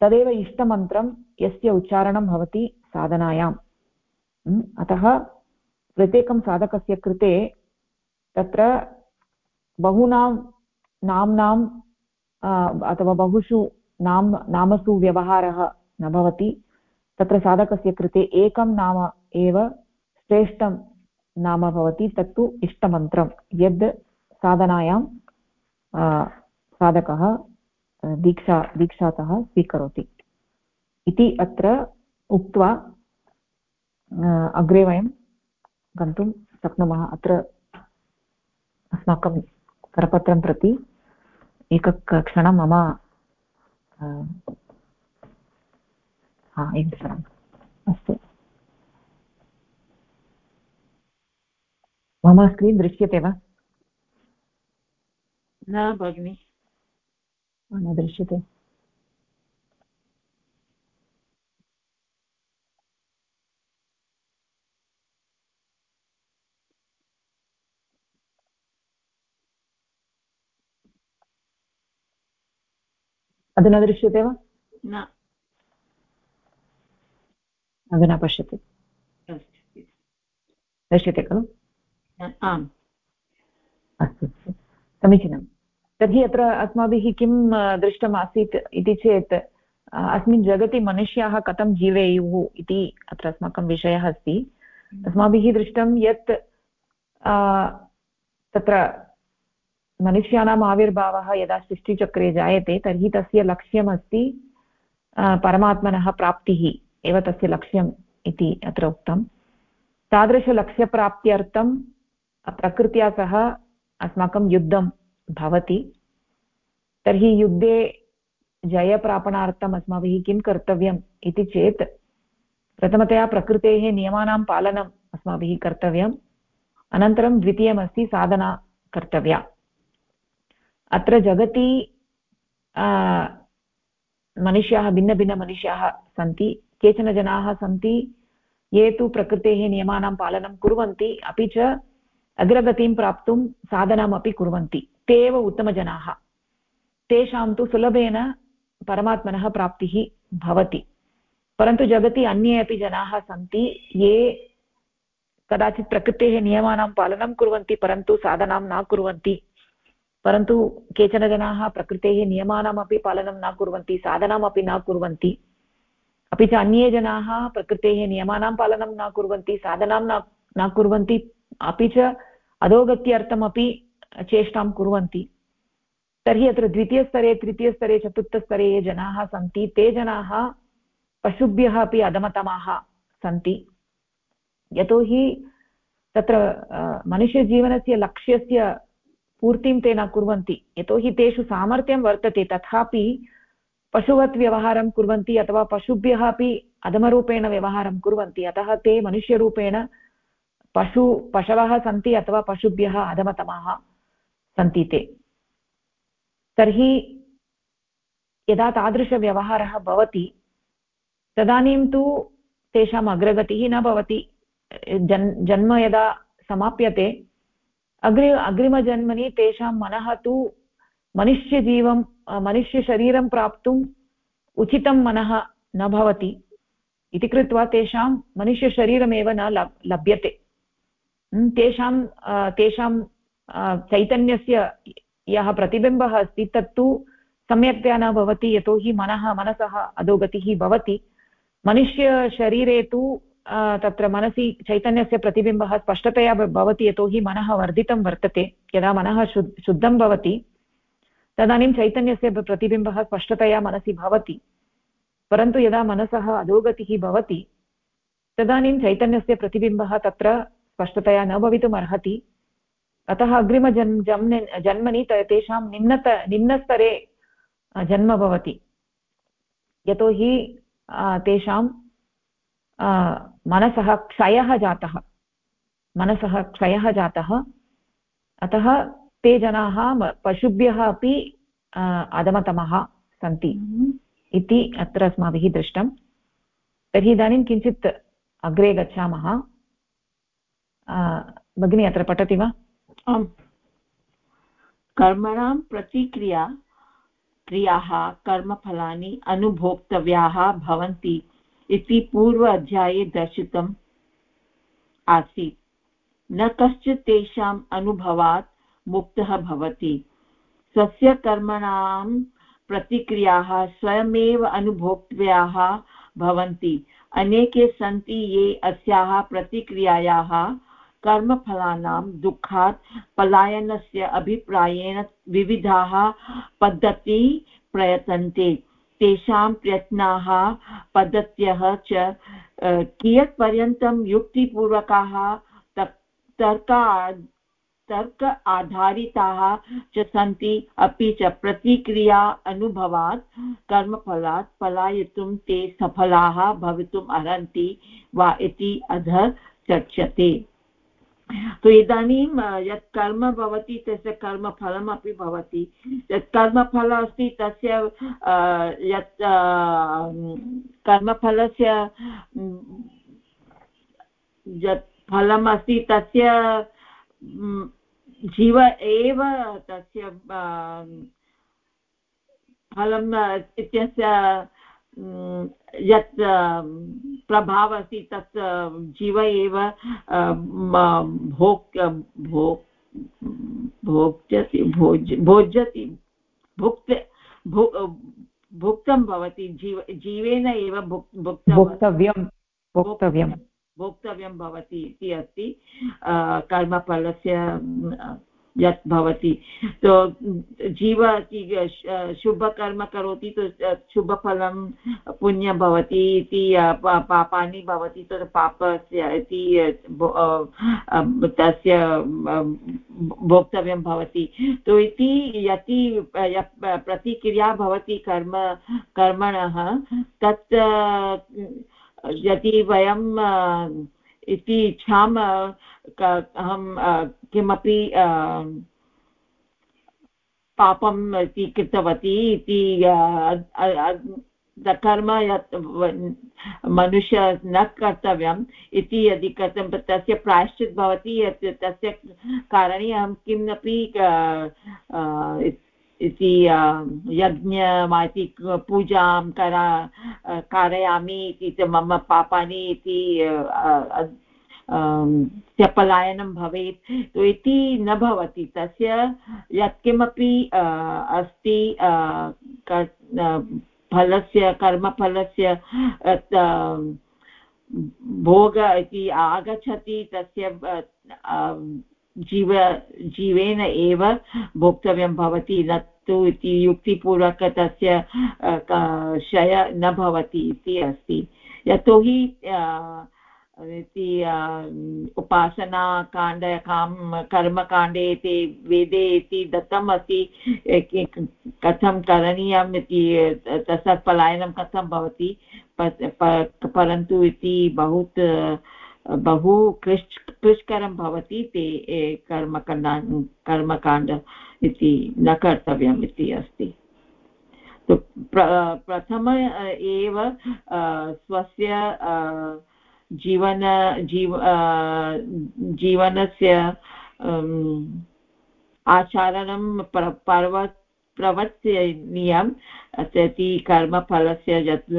तदेव इष्टमन्त्रं यस्य उच्चारणं भवति साधनायाम्। अतः प्रत्येकं साधकस्य कृते तत्र बहूनां, नाम्नां अथवा बहुषु नाम, नामसु व्यवहारः न भवति, तत्र साधकस्य कृते एकं नाम एव श्रेष्ठं नाम भवति, तत्तु इष्टमन्त्रं, यद् साधनायां साधकः दीक्षा, दीक्षातः स्वीकरोति। इति अत्र उक्त्वा अग्रे वयं गन्तुं शक्नुमः अत्र अस्माकं करपत्रं प्रति। एकक्षणं मम एकक्षणम् अस्तु। मम स्क्रीन् दृश्यते वा? न भगिनि। न दृश्यते। अधुना दृश्यते वा? न। अधुना पश्यतु। दृश्यते खलु? आम्। अस्तु समीचीनं तर्हि अत्र अस्माभिः किं दृष्टम् आसीत् इति चेत् अस्मिन् जगति मनुष्याः कथं जीवेयुः इति अत्र अस्माकं विषयः अस्ति। अस्माभिः दृष्टं यत् तत्र मनुष्याणाम् आविर्भावः यदा सृष्टिचक्रे जायते, तर्हि तस्य लक्ष्यमस्ति परमात्मनः प्राप्तिः एव तस्य लक्ष्यम् इति अत्र उक्तं। तादृशलक्ष्यप्राप्त्यर्थं प्रकृत्या सह अस्माकं युद्धं भवति। तर्हि युद्धे जयप्रापणार्थम् अस्माभिः किं कर्तव्यम् इति चेत् प्रथमतया प्रकृतेः नियमानां पालनम् अस्माभिः कर्तव्यम्। अनन्तरं द्वितीयमस्ति साधना कर्तव्या। अत्र जगति मनुष्याः, भिन्नभिन्नमनुष्याः सन्ति, केचन जनाः सन्ति, ये तु प्रकृतेः नियमानां पालनं कुर्वन्ति, अपि च अग्रगतिं प्राप्तुं साधनामपि कुर्वन्ति, ते एव उत्तमजनाः। तेषां तु सुलभेन परमात्मनः प्राप्तिः भवति। परन्तु जगति अन्ये अपि जनाः सन्ति, ये कदाचित् प्रकृतेः नियमानां पालनं कुर्वन्ति, परन्तु साधनां न कुर्वन्ति। परन्तु केचन जनाः प्रकृतेः नियमानामपि पालनं न कुर्वन्ति, साधनामपि न कुर्वन्ति। अपि च अन्ये जनाः प्रकृतेः नियमानां पालनं न कुर्वन्ति, साधनां न न कुर्वन्ति, अपि च अधोगत्यर्थमपि चेष्टां कुर्वन्ति। तर्हि अत्र द्वितीयस्तरे, तृतीयस्तरे, चतुर्थस्तरे ये जनाः सन्ति, ते जनाः पशुभ्यः अपि अधमतमाः सन्ति। यतोहि तत्र मनुष्यजीवनस्य लक्ष्यस्य पूर्तिं ते न कुर्वन्ति। यतोहि तेषु सामर्थ्यं वर्तते, तथापि पशुवत् व्यवहारं कुर्वन्ति अथवा पशुभ्यः अपि अधमरूपेण व्यवहारं कुर्वन्ति। अतः ते मनुष्यरूपेण पशु, पशवः सन्ति अथवा पशुभ्यः अधमतमाः सन्ति ते। तर्हि यदा तादृशव्यवहारः भवति, तदानीं तु तेषाम् अग्रगतिः न भवति। जन्, जन्म यदा समाप्यते अग्रि, अग्रिमजन्मनि तेषां मनः तु मनुष्यजीवं मनुष्यशरीरं प्राप्तुम् उचितं मनः न भवति। इति कृत्वा तेषां मनुष्यशरीरमेव न लभ्यते। तेषां तेषां चैतन्यस्य यः प्रतिबिम्बः अस्ति, तत्तु सम्यक्तया न भवति, यतोहि मनः, मनसः अधोगतिः भवति। मनुष्यशरीरे तु तत्र मनसि चैतन्यस्य प्रतिबिम्बः स्पष्टतया भवति, यतोहि मनः वर्धितं वर्तते। यदा मनः शुद्, शुद्धं भवति, तदानीं चैतन्यस्य प्रतिबिम्बः स्पष्टतया मनसि भवति। परन्तु यदा मनसः अधोगतिः भवति, तदानीं चैतन्यस्य प्रतिबिम्बः तत्र स्पष्टतया न भवितुम् अर्हति। अतः अग्रिमजन् जन्म जन्मनि तेषां निम्नत, निम्नस्तरे जन्म भवति। यतोहि तेषां मनसः क्षयः जातः। मनसः क्षयः जातः। अतः ते जनाः पशुभ्यः अपि अधमतमः सन्ति हम्म। इति अत्र अस्माभिः दृष्टं। तर्हि इदानीं किञ्चित् अग्रे गच्छामः। भगिनी अत्र पठति वा? आम्। कर्मणां प्रतिक्रिया क्रियाः कर्मफलानि अनुभोक्तव्याः भवन्ति। इति पूर्व अध्याये दर्शितम् आसीत्। न कश्चित् तेषाम् अनुभवात् मुक्तः भवति। स्वस्य कर्मणां प्रतिक्रियाः स्वयमेव अनुभोक्तव्याः भवन्ति। अनेके सन्ति ये अस्याः प्रतिक्रियायाः कर्मफलानां दुःखात् पलायनस्य अभिप्रायेण विविधाः पद्धती प्रयतन्ते। तेषां प्रयत्नाः पद्धत्यः च कियत्पर्यन्तं युक्तिपूर्वकाः तर्का आधारिताः च सन्ति, अपि च प्रतिक्रिया अनुभवात्, कर्मफलात् पलायितुं ते सफलाः भवितुम् अर्हन्ति वा इति अधः चर्च्यते। तु इदानीं यत् कर्म भवति, तस्य कर्मफलमपि भवति। यत् कर्मफल अस्ति, तस्य यत् कर्मफलस्य यत् फलम् अस्ति, तस्य जीव एव तस्य फलम् इत्यस्य यत् प्रभावः अस्ति तत् जीव एव भोक् भोक् भोक्ष्यति भोज भोज्यति भुक् भुक्तं भवति जीव जीवेन एव भुक् भोक्तव्यं भोक्तव्यं। भोक्तव्यं भवति इति अस्ति कर्मफलस्य यत् भवति। तो जीव शुभकर्म करोति तो शुभफलं पुण्यं भवति इति पापानि भवति तत् पापस्य इति तस्य भोक्तव्यं भवति। तो इति, यति प्रतिक्रिया भवति कर्म, कर्मणः, तत् यदि वयं इति इच्छाम अहं किमपि पापम् इति कृतवती इति कर्म यत् मनुष्य न कर्तव्यम् इति यदि कर्तव्यं तस्य प्रायश्चित् भवति, यत् तस्य कारणे अहं किमपि इति यज्ञ इति पूजां करा कारयामि इति मम पापानि इति पलायनं भवेत्। तो इति न भवति। तस्य यत्किमपि अस्ति फलस्य, कर्मफलस्य भोग इति आगच्छति तस्य जीव, जीवेन एव भोक्तव्यं भवति न तु इति युक्तिपूर्वक तस्य क्षय न भवति इति अस्ति। यतोहि इति उपासनाकाण्ड कां कर्मकाण्डे इति, वेदे इति दत्तम् अस्ति कथं करणीयम् इति, तस्य पलायनं कथं भवति परन्तु इति बहु बहु क्लिश् क्लिष्करं भवति ते कर्मकण्डा कर्मकाण्ड इति न कर्तव्यम् इति अस्ति। प्रथम एव स्वस्य जीवन, जीव जीवनस्य आचरणं पर्व प्रवर्तनीयम् इति कर्मफलस्य यत्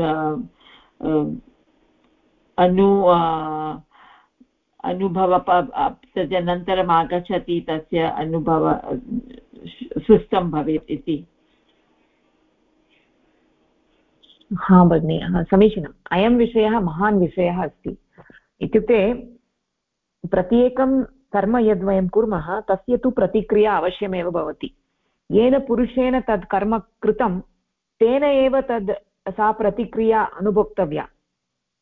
अनु अनुभव तदनन्तरम् आगच्छति, तस्य अनुभव, सुस्थं भवेत् इति। हा, भगिनि समीचीनम्। अयं विषयः महान् विषयः अस्ति। इत्युक्ते प्रत्येकं कर्म यद्वयं कुर्मः, तस्य तु प्रतिक्रिया अवश्यमेव भवति। येन पुरुषेण तत् कर्म कृतं, तेन एव तद् सा प्रतिक्रिया अनुभोक्तव्या।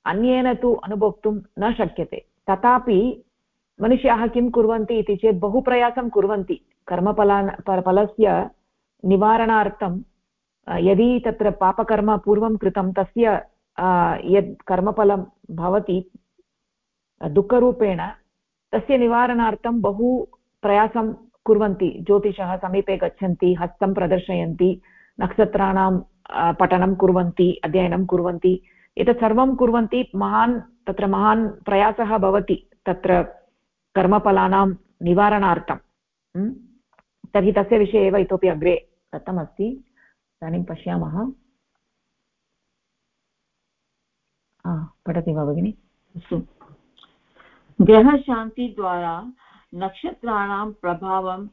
अन्येन तु अनुभोक्तुं न शक्यते। तथापि मनुष्याः किं कुर्वन्ति इति चेत् बहु प्रयासं कुर्वन्ति। कर्मफला फलस्य निवारणार्थं यदि तत्र पापकर्म पूर्वं कृतं, तस्य यद् कर्मफलं भवति दुःखरूपेण, तस्य निवारणार्थं बहु प्रयासं कुर्वन्ति। ज्योतिषः समीपे गच्छन्ति, हस्तं प्रदर्शयन्ति, नक्षत्राणां पठनं कुर्वन्ति, अध्ययनं कुर्वन्ति। एतत् सर्वं कुर्वन्ति महान्, तत्र महान् प्रयासः भवति तत्र कर्मफलानां निवारणार्थं। तर्हि तस्य विषये एव इतोपि अग्रे दत्तमस्ति। इदानीं पश्यामः। पठति वा भगिनि? अस्तु। ग्रहशान्तिद्वारा नक्षत्राणां प्रभावं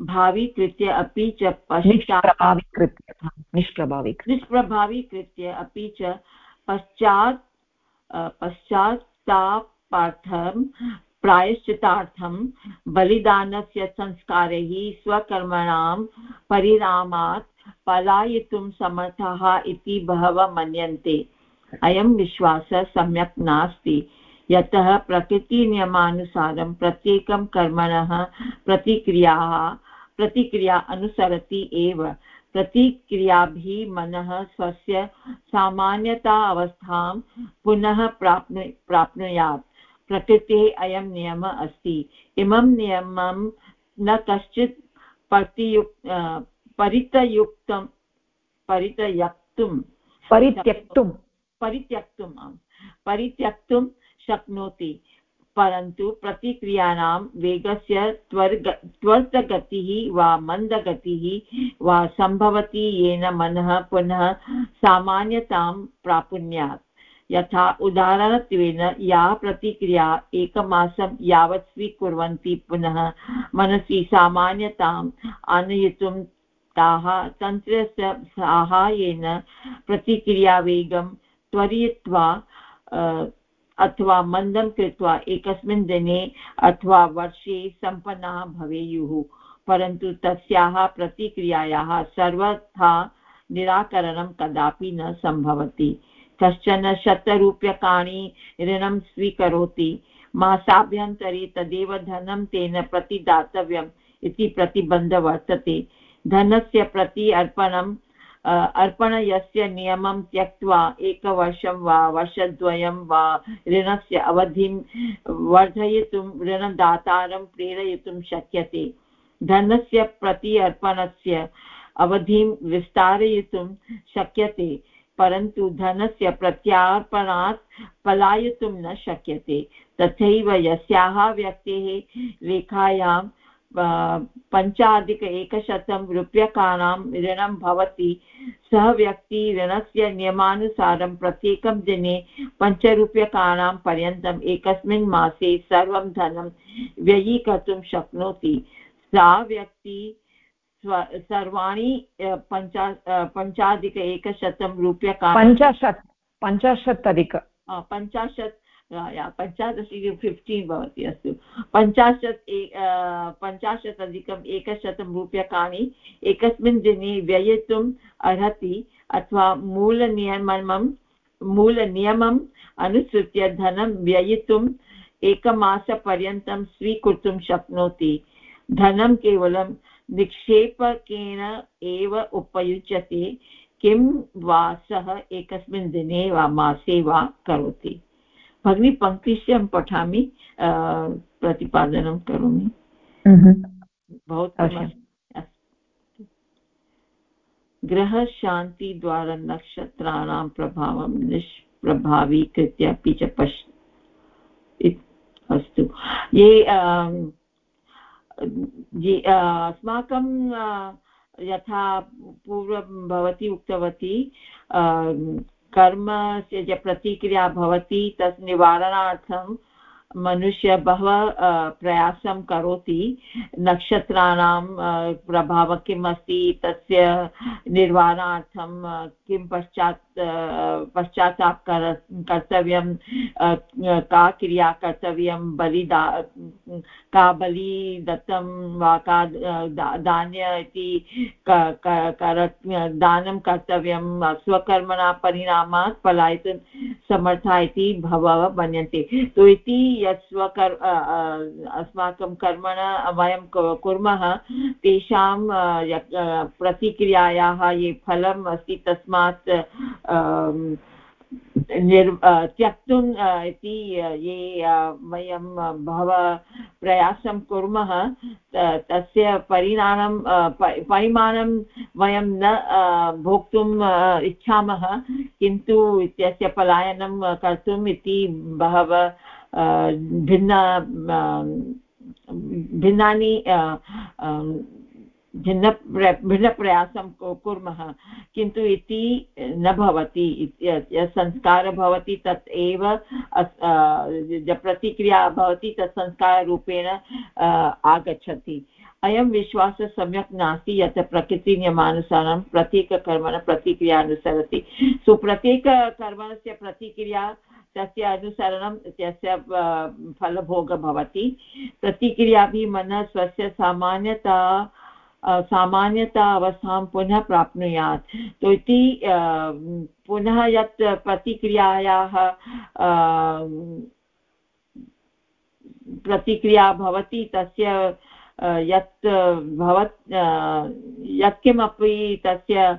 निष्भावीकृत्य अपि च निष्प्रभावीकृत्य निष्प्रभावीकृत्य। अपि च पश्चात् पश्चात्तापार्थं प्रायश्चितार्थं बलिदानस्य संस्कारैः स्वकर्मणां परिणामात् पलायितुं समर्थाः इति बहवः मन्यन्ते। अयं विश्वासः सम्यक् नास्ति। यतः प्रकृतिनियमानुसारं प्रत्येकं कर्मणः प्रतिक्रियाः प्रतिक्रिया अनुसरति एव। प्रतिक्रियाभिः मनः स्वस्य सामान्यता अवस्थां पुनः प्राप्नु प्राप्नुयात्। प्रकृतेः अयं नियमः अस्ति। इमं नियमं न कश्चित् प्रतियुक् परितयुक्तं परितयक्तुं परित्यक्तुं। परित्यक्तुम् आम्। परित्यक्तुं शक्नोति। परन्तु प्रतिक्रियाणां वेगस्य त्वर्ग, त्वरितगतिः वा मन्दगतिः वा सम्भवति येन मनः पुनः सामान्यतां प्राप्नुयात्। यथा उदाहरणत्वेन, या प्रतिक्रिया एकमासं यावत् स्वीकुर्वन्ति पुनः मनसि सामान्यताम् आनयितुं ताः तन्त्रस्य साहाय्येन प्रतिक्रियावेगं त्वरयित्वा अथवा मन्दं कृत्वा एकस्मिन् दिने अथवा वर्षे सम्पन्नाः भवेयुः। परन्तु तस्याः प्रतिक्रियायाः सर्वथा निराकरणं कदापि न सम्भवति। कश्चन शतरूप्यकाणि ऋणं स्वीकरोति। मासाभ्यन्तरे तदेव धनं तेन प्रतिदातव्यम् इति प्रतिबन्धः वर्तते। धनस्य प्रति अर्पणं अर्पणयस्य नियमं त्यक्त्वा एकवर्षं वा वर्षद्वयं वा ऋणस्य अवधिं वर्धयितुं ऋणदातारं प्रेरयितुं शक्यते। धनस्य प्रति अर्पणस्य अवधिं विस्तारयितुं शक्यते, परन्तु धनस्य प्रत्यार्पणात् पलायितुं न शक्यते। तथैव यस्याः व्यक्तेः लेखायां पञ्चाधिक एकशतं रूप्यकाणां ऋणं भवति। सः व्यक्ति ऋणस्य नियमानुसारं प्रत्येकं दिने पञ्चरूप्यकाणां पर्यन्तम् एकस्मिन् मासे सर्वं धनं व्ययीकर्तुं शक्नोति। सा व्यक्ति स्व सर्वाणि पञ्चा पञ्चाधिक एकशतं रूप्यकाणि पञ्चाशत् पञ्चाशत् अधिक। पञ्चाशत् पञ्चादश फिफ्टीन् भवति अस्तु। पञ्चाशत् पञ्चाशत् अधिकम् एकशतं रूप्यकाणि एकस्मिन् दिने व्ययितुम् अर्हति अथवा मूलनियमं मूलनियमम् अनुसृत्य धनं व्ययितुम् एकमासपर्यन्तं स्वीकर्तुं शक्नोति। धनं केवलं निक्षेपकेन एव उपयुज्यते, किं वा सः एकस्मिन् दिने वा मासे वा करोति। भगिनी पङ्क्तिशं पठामि प्रतिपादनं करोमि। भवतु ग्रहशान्तिद्वारा नक्षत्राणां प्रभावं निष्प्रभावीकृत्य अपि च पश् अस्तु। ये अस्माकं यथा पूर्वं भवती उक्तवती कर्मस्य प्रतिक्रिया भवति, तत् निवारणार्थं मनुष्य बहवः प्रयासं करोति। नक्षत्राणां प्रभावः किम् अस्ति, तस्य निर्वाणार्थं किं पश्चात् पश्चात्ताप कर कर्तव्यं का क्रिया कर्तव्यं बलिदा का बलि दत्तं वा का धान्य इति दानं कर्तव्यं स्वकर्मणा परिणामात् पलायितुं समर्था इति बहवः मन्यन्ते। तु इति यत् स्वकर् अस्माकं कर्मण वयं कुर्मः, तेषां प्रतिक्रियायाः ये फलम् अस्ति तस्मात् निर् त्यक्तुम् इति ये वयं बहव प्रयासं कुर्मः तस्य परिणामं परिमाणं वयं न भोक्तुम् इच्छामः, किन्तु तस्य पलायनं कर्तुम् इति बहवः भिन्न भिन्नानि भिन्न भिन्नप्रयासं कुर्मः। किन्तु इति न भवति संस्कारः भवति तत् एव प्रतिक्रिया भवति, तत् संस्काररूपेण आगच्छति। अयं विश्वासः सम्यक् नास्ति, यत् प्रकृतिनियमानुसारं प्रत्येककर्मण प्रतिक्रिया अनुसरति सो, प्रत्येककर्मणस्य प्रतिक्रिया, तस्य अनुसरणं, तस्य फलभोगः भवति। प्रतिक्रियाभिः मनः स्वस्य सामान्यता सामान्यता अवस्थां पुनः प्राप्नुयात्। तो इति पुनः यत् प्रतिक्रियायाः प्रतिक्रिया भवति, तस्य यत् भवत् यत्किमपि तस्य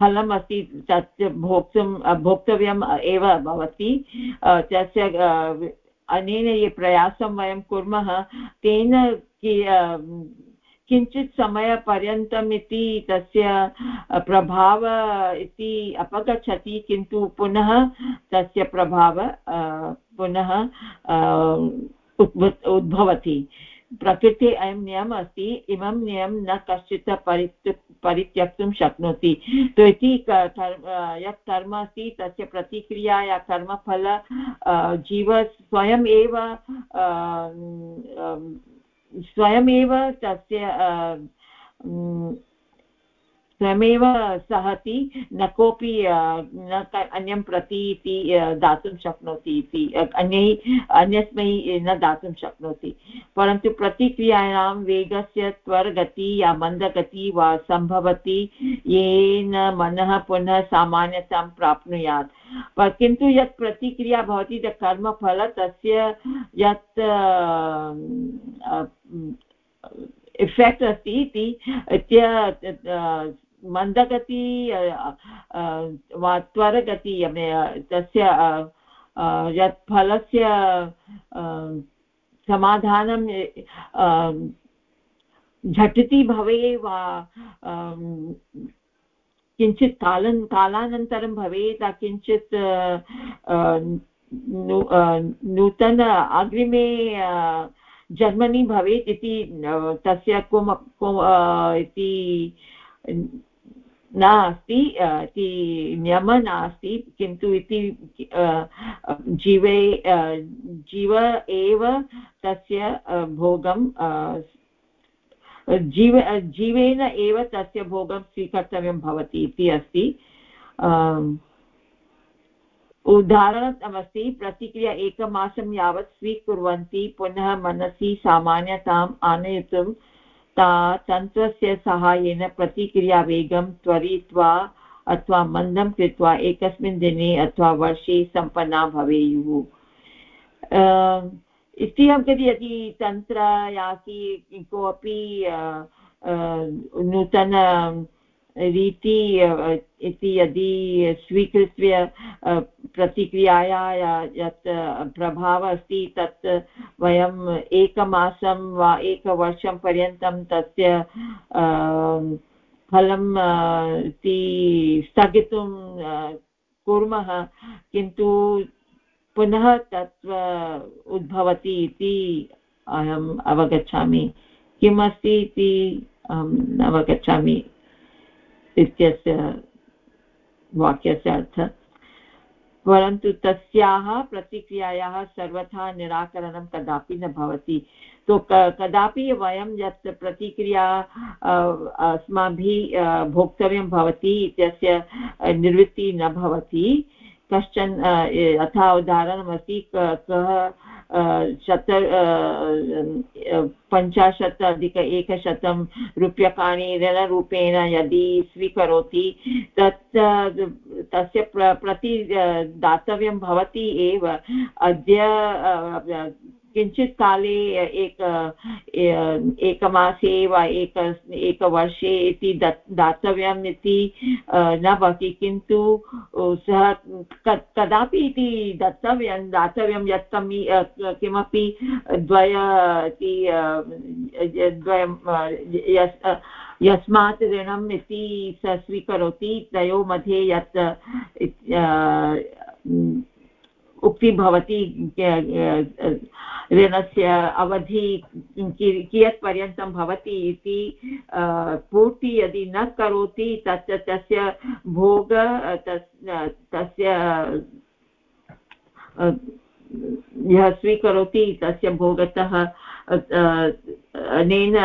फलम् अस्ति तत् भोक्तुं भोक्तव्यम् एव भवति। तस्य अनेन ये प्रयासं वयं कुर्मः, तेन किञ्चित् समयपर्यन्तम् इति तस्य प्रभाव इति अपगच्छति, किन्तु पुनः तस्य प्रभाव पुनः उद्भवति। प्रकृते अयं नियमः अस्ति, इमं नियम न कश्चित् परित्य, परित्यक्तुं शक्नोति। तो इति यत् कर्म अस्ति, तस्य प्रतिक्रिया या कर्मफल जीव स्वयम् एव स्वयमेव तस्य स्वयमेव सहति, न कोऽपि न अन्यं प्रति इति दातुं शक्नोति इति अन्यै, अन्यस्मै न दातुं शक्नोति। परन्तु प्रतिक्रियायां वेगस्य त्वरगति, या मन्दगति वा सम्भवति, येन मनः पुनः सामान्यतां प्राप्नुयात्। किन्तु यत् प्रतिक्रिया भवति तत् कर्मफल, तस्य यत् इफेक्ट् अस्ति इति मन्दगति वा त्वरगति तस्य यत् फलस्य समाधानं झटिति भवे वा किञ्चित् कालं, कालानन्तरं भवेत् किञ्चित् नूतन अग्रिमे जन्मनि भवेत् इति तस्य कुम इति नास्ति इति नियमः नास्ति, किन्तु इति जीवे जीव एव तस्य भोगं जीव जीवेन एव तस्य भोगं स्वीकर्तव्यं भवति इति अस्ति। उदाहरणमस्ति, प्रतिक्रिया एकमासं यावत् स्वीकुर्वन्ति, पुनः मनसि सामान्यताम् आनयितुं ता तन्त्रस्य साहाय्येन प्रतिक्रियावेगं त्वरित्वा अथवा मन्दं कृत्वा एकस्मिन् दिने अथवा वर्षे सम्पन्ना भवेयुः। इति अहं यदि तन्त्र या कोऽपि नूतन रीति इति यदि स्वीकृत्य प्रतिक्रियाया यत् प्रभावः अस्ति, तत् वयम् एकमासं वा एकवर्षं पर्यन्तं तस्य फलं इति स्थगितुं कुर्मः, किन्तु पुनः तत् उद्भवति इति अहम् अवगच्छामि। किमस्ति इति अहम् अवगच्छामि। इत्यस्य वाक्यस्य अर्थः परन्तु तस्याः प्रतिक्रियायाः सर्वथा निराकरणं कदापि न भवति। तो कदापि वयं यत् प्रतिक्रिया अस्माभिः भोक्तव्यं भवति इत्यस्य निवृत्तिः न भवति। कश्चन यथा उदाहरणमस्ति कः शत पञ्चाशत् अधिक एकशतं रूप्यकाणि ऋणरूपेण यदि स्वीकरोति, तत्, तस्य प्र प्रति दातव्यं भवति एव। अद्य किञ्चित् काले एक एकमासे वा एक एकवर्षे इति दातव्यम् इति न भवति, किन्तु सः कदापि इति दत्तव्यं दातव्यं यत् कमि किमपि द्वय इति द्वयं यस् यस्मात् ऋणम् इति स स्वीकरोति, तयोः मध्ये यत् उक्ति भवति ऋणस्य अवधि कियत् पर्यन्तं भवति इति पूर्ति यदि न करोति तस्य तस्य भोग तस्य यः स्वीकरोति तस्य भोगतः अनेन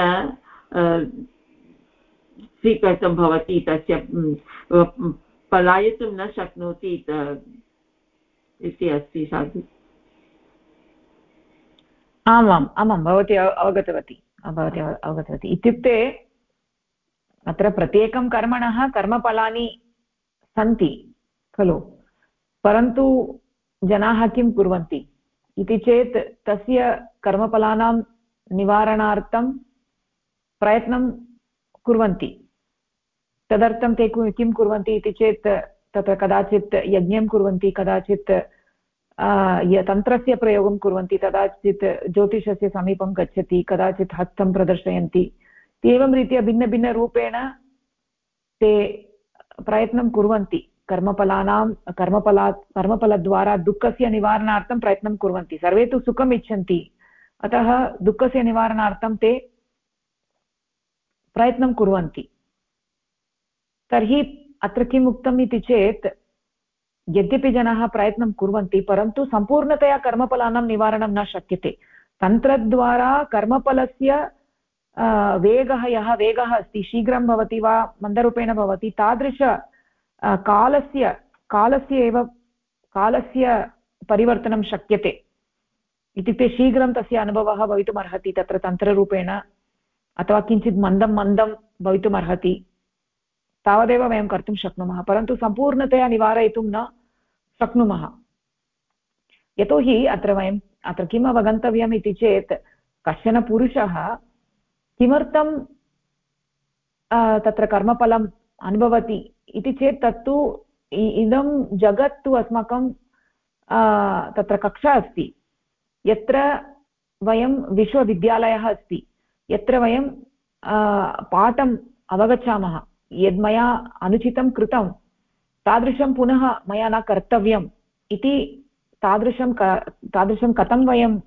स्वीकृतं भवति तस्य पलायितुं न शक्नोति इति अस्ति साधु। आमाम्, आमां, भवती अवगतवती भवती अवगतवती। इत्युक्ते अत्र प्रत्येकं कर्मणः कर्मफलानि सन्ति, खलु? परन्तु जनाः किं कुर्वन्ति? इति चेत् तस्य कर्मफलानां निवारणार्थं प्रयत्नं कुर्वन्ति। तदर्थं ते किं कुर्वन्ति इति चेत् तत्र कदाचित् यज्ञं कुर्वन्ति, कदाचित् तन्त्रस्य प्रयोगं कुर्वन्ति, कदाचित् ज्योतिषस्य समीपं गच्छति, कदाचित् हस्तं प्रदर्शयन्ति। एवं रीत्या भिन्नभिन्नरूपेण ते प्रयत्नं कुर्वन्ति। कर्मफलानां, कर्मफलात्, कर्मफलद्वारा दुःखस्य निवारणार्थं प्रयत्नं कुर्वन्ति। सर्वे तु सुखम् इच्छन्ति। अतः दुःखस्य निवारणार्थं ते प्रयत्नं कुर्वन्ति। तर्हि अत्र किम् उक्तम् इति चेत् यद्यपि जनाः प्रयत्नं कुर्वन्ति, परन्तु सम्पूर्णतया कर्मफलानां निवारणं न शक्यते। तन्त्रद्वारा कर्मफलस्य वेगः, यः वेगः अस्ति, शीघ्रं भवति वा, मन्दरूपेण भवति, तादृश कालस्य कालस्य एव, कालस्य परिवर्तनं शक्यते। इत्युक्ते शीघ्रं तस्य अनुभवः भवितुमर्हति, तत्र तन्त्ररूपेण, अथवा किञ्चित् मन्दं मन्दं भवितुमर्हति। तावदेव वयं कर्तुं शक्नुमः, परन्तु सम्पूर्णतया निवारयितुं न शक्नुमः। यतोहि अत्र वयम् अत्र किम् अवगन्तव्यम् इति चेत्, कश्चन पुरुषः किमर्थं तत्र कर्मफलम् अनुभवति इति चेत् तत्तु इदं जगत् तु अस्माकं तत्र कक्षा अस्ति। यत्र वयं विश्वविद्यालयः अस्ति, यत्र वयं पाठम् अवगच्छामः। यद् मया अनुचितं कृतं, तादृशं पुनः मया न कर्तव्यम् इति तादृशं क, तादृशं कथं वयं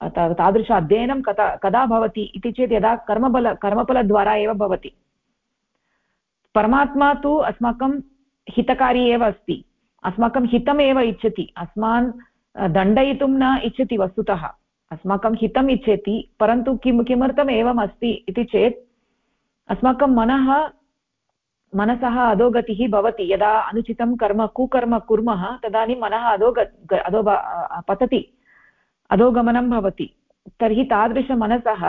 तादृश अध्ययनं कदा कदा भवति इति चेत् यदा कर्मबल, कर्मफलद्वारा एव भवति। परमात्मा तु अस्माकं हितकारी एव अस्ति, अस्माकं हितमेव इच्छति, अस्मान् दण्डयितुं न इच्छति वस्तुतः, अस्माकं हितम् इच्छति, परन्तु किं किमर्थम् एवम् अस्ति इति चेत् अस्माकं मनः, मनसः अधोगतिः भवति। यदा अनुचितं कर्म, कुकर्म कुर्मः, तदानीं मनः अधोग अधो पतति। अधोगमनं भवति। तर्हि तादृशमनसः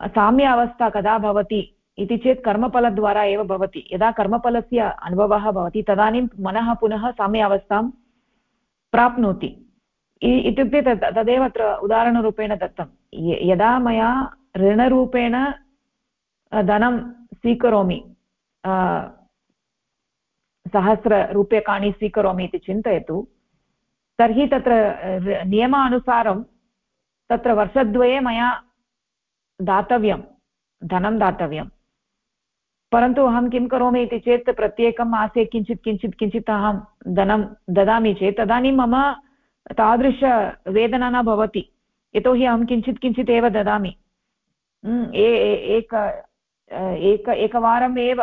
साम्य अवस्था कदा भवति इति चेत् कर्मफलद्वारा एव भवति। यदा कर्मफलस्य अनुभवः भवति, तदानीं मनः पुनः साम्य अवस्थां प्राप्नोति। इत्युक्ते तद्, तदेव अत्र उदाहरणरूपेण दत्तं। यदा मया ऋणरूपेण धनं स्वीकरोमि। सहस्ररूप्यकाणि स्वीकरोमि इति चिन्तयतु। तर्हि तत्र नियमानुसारं तत्र वर्षद्वये मया दातव्यं, धनं दातव्यं। परन्तु अहं किं करोमि इति चेत् प्रत्येकं मासे किञ्चित् किञ्चित् किञ्चित् अहं धनं ददामि चेत् तदानीं मम तादृशवेदना न भवति। यतोहि अहं किञ्चित् किञ्चित् एव ददामि। एक एक एकवारम् एव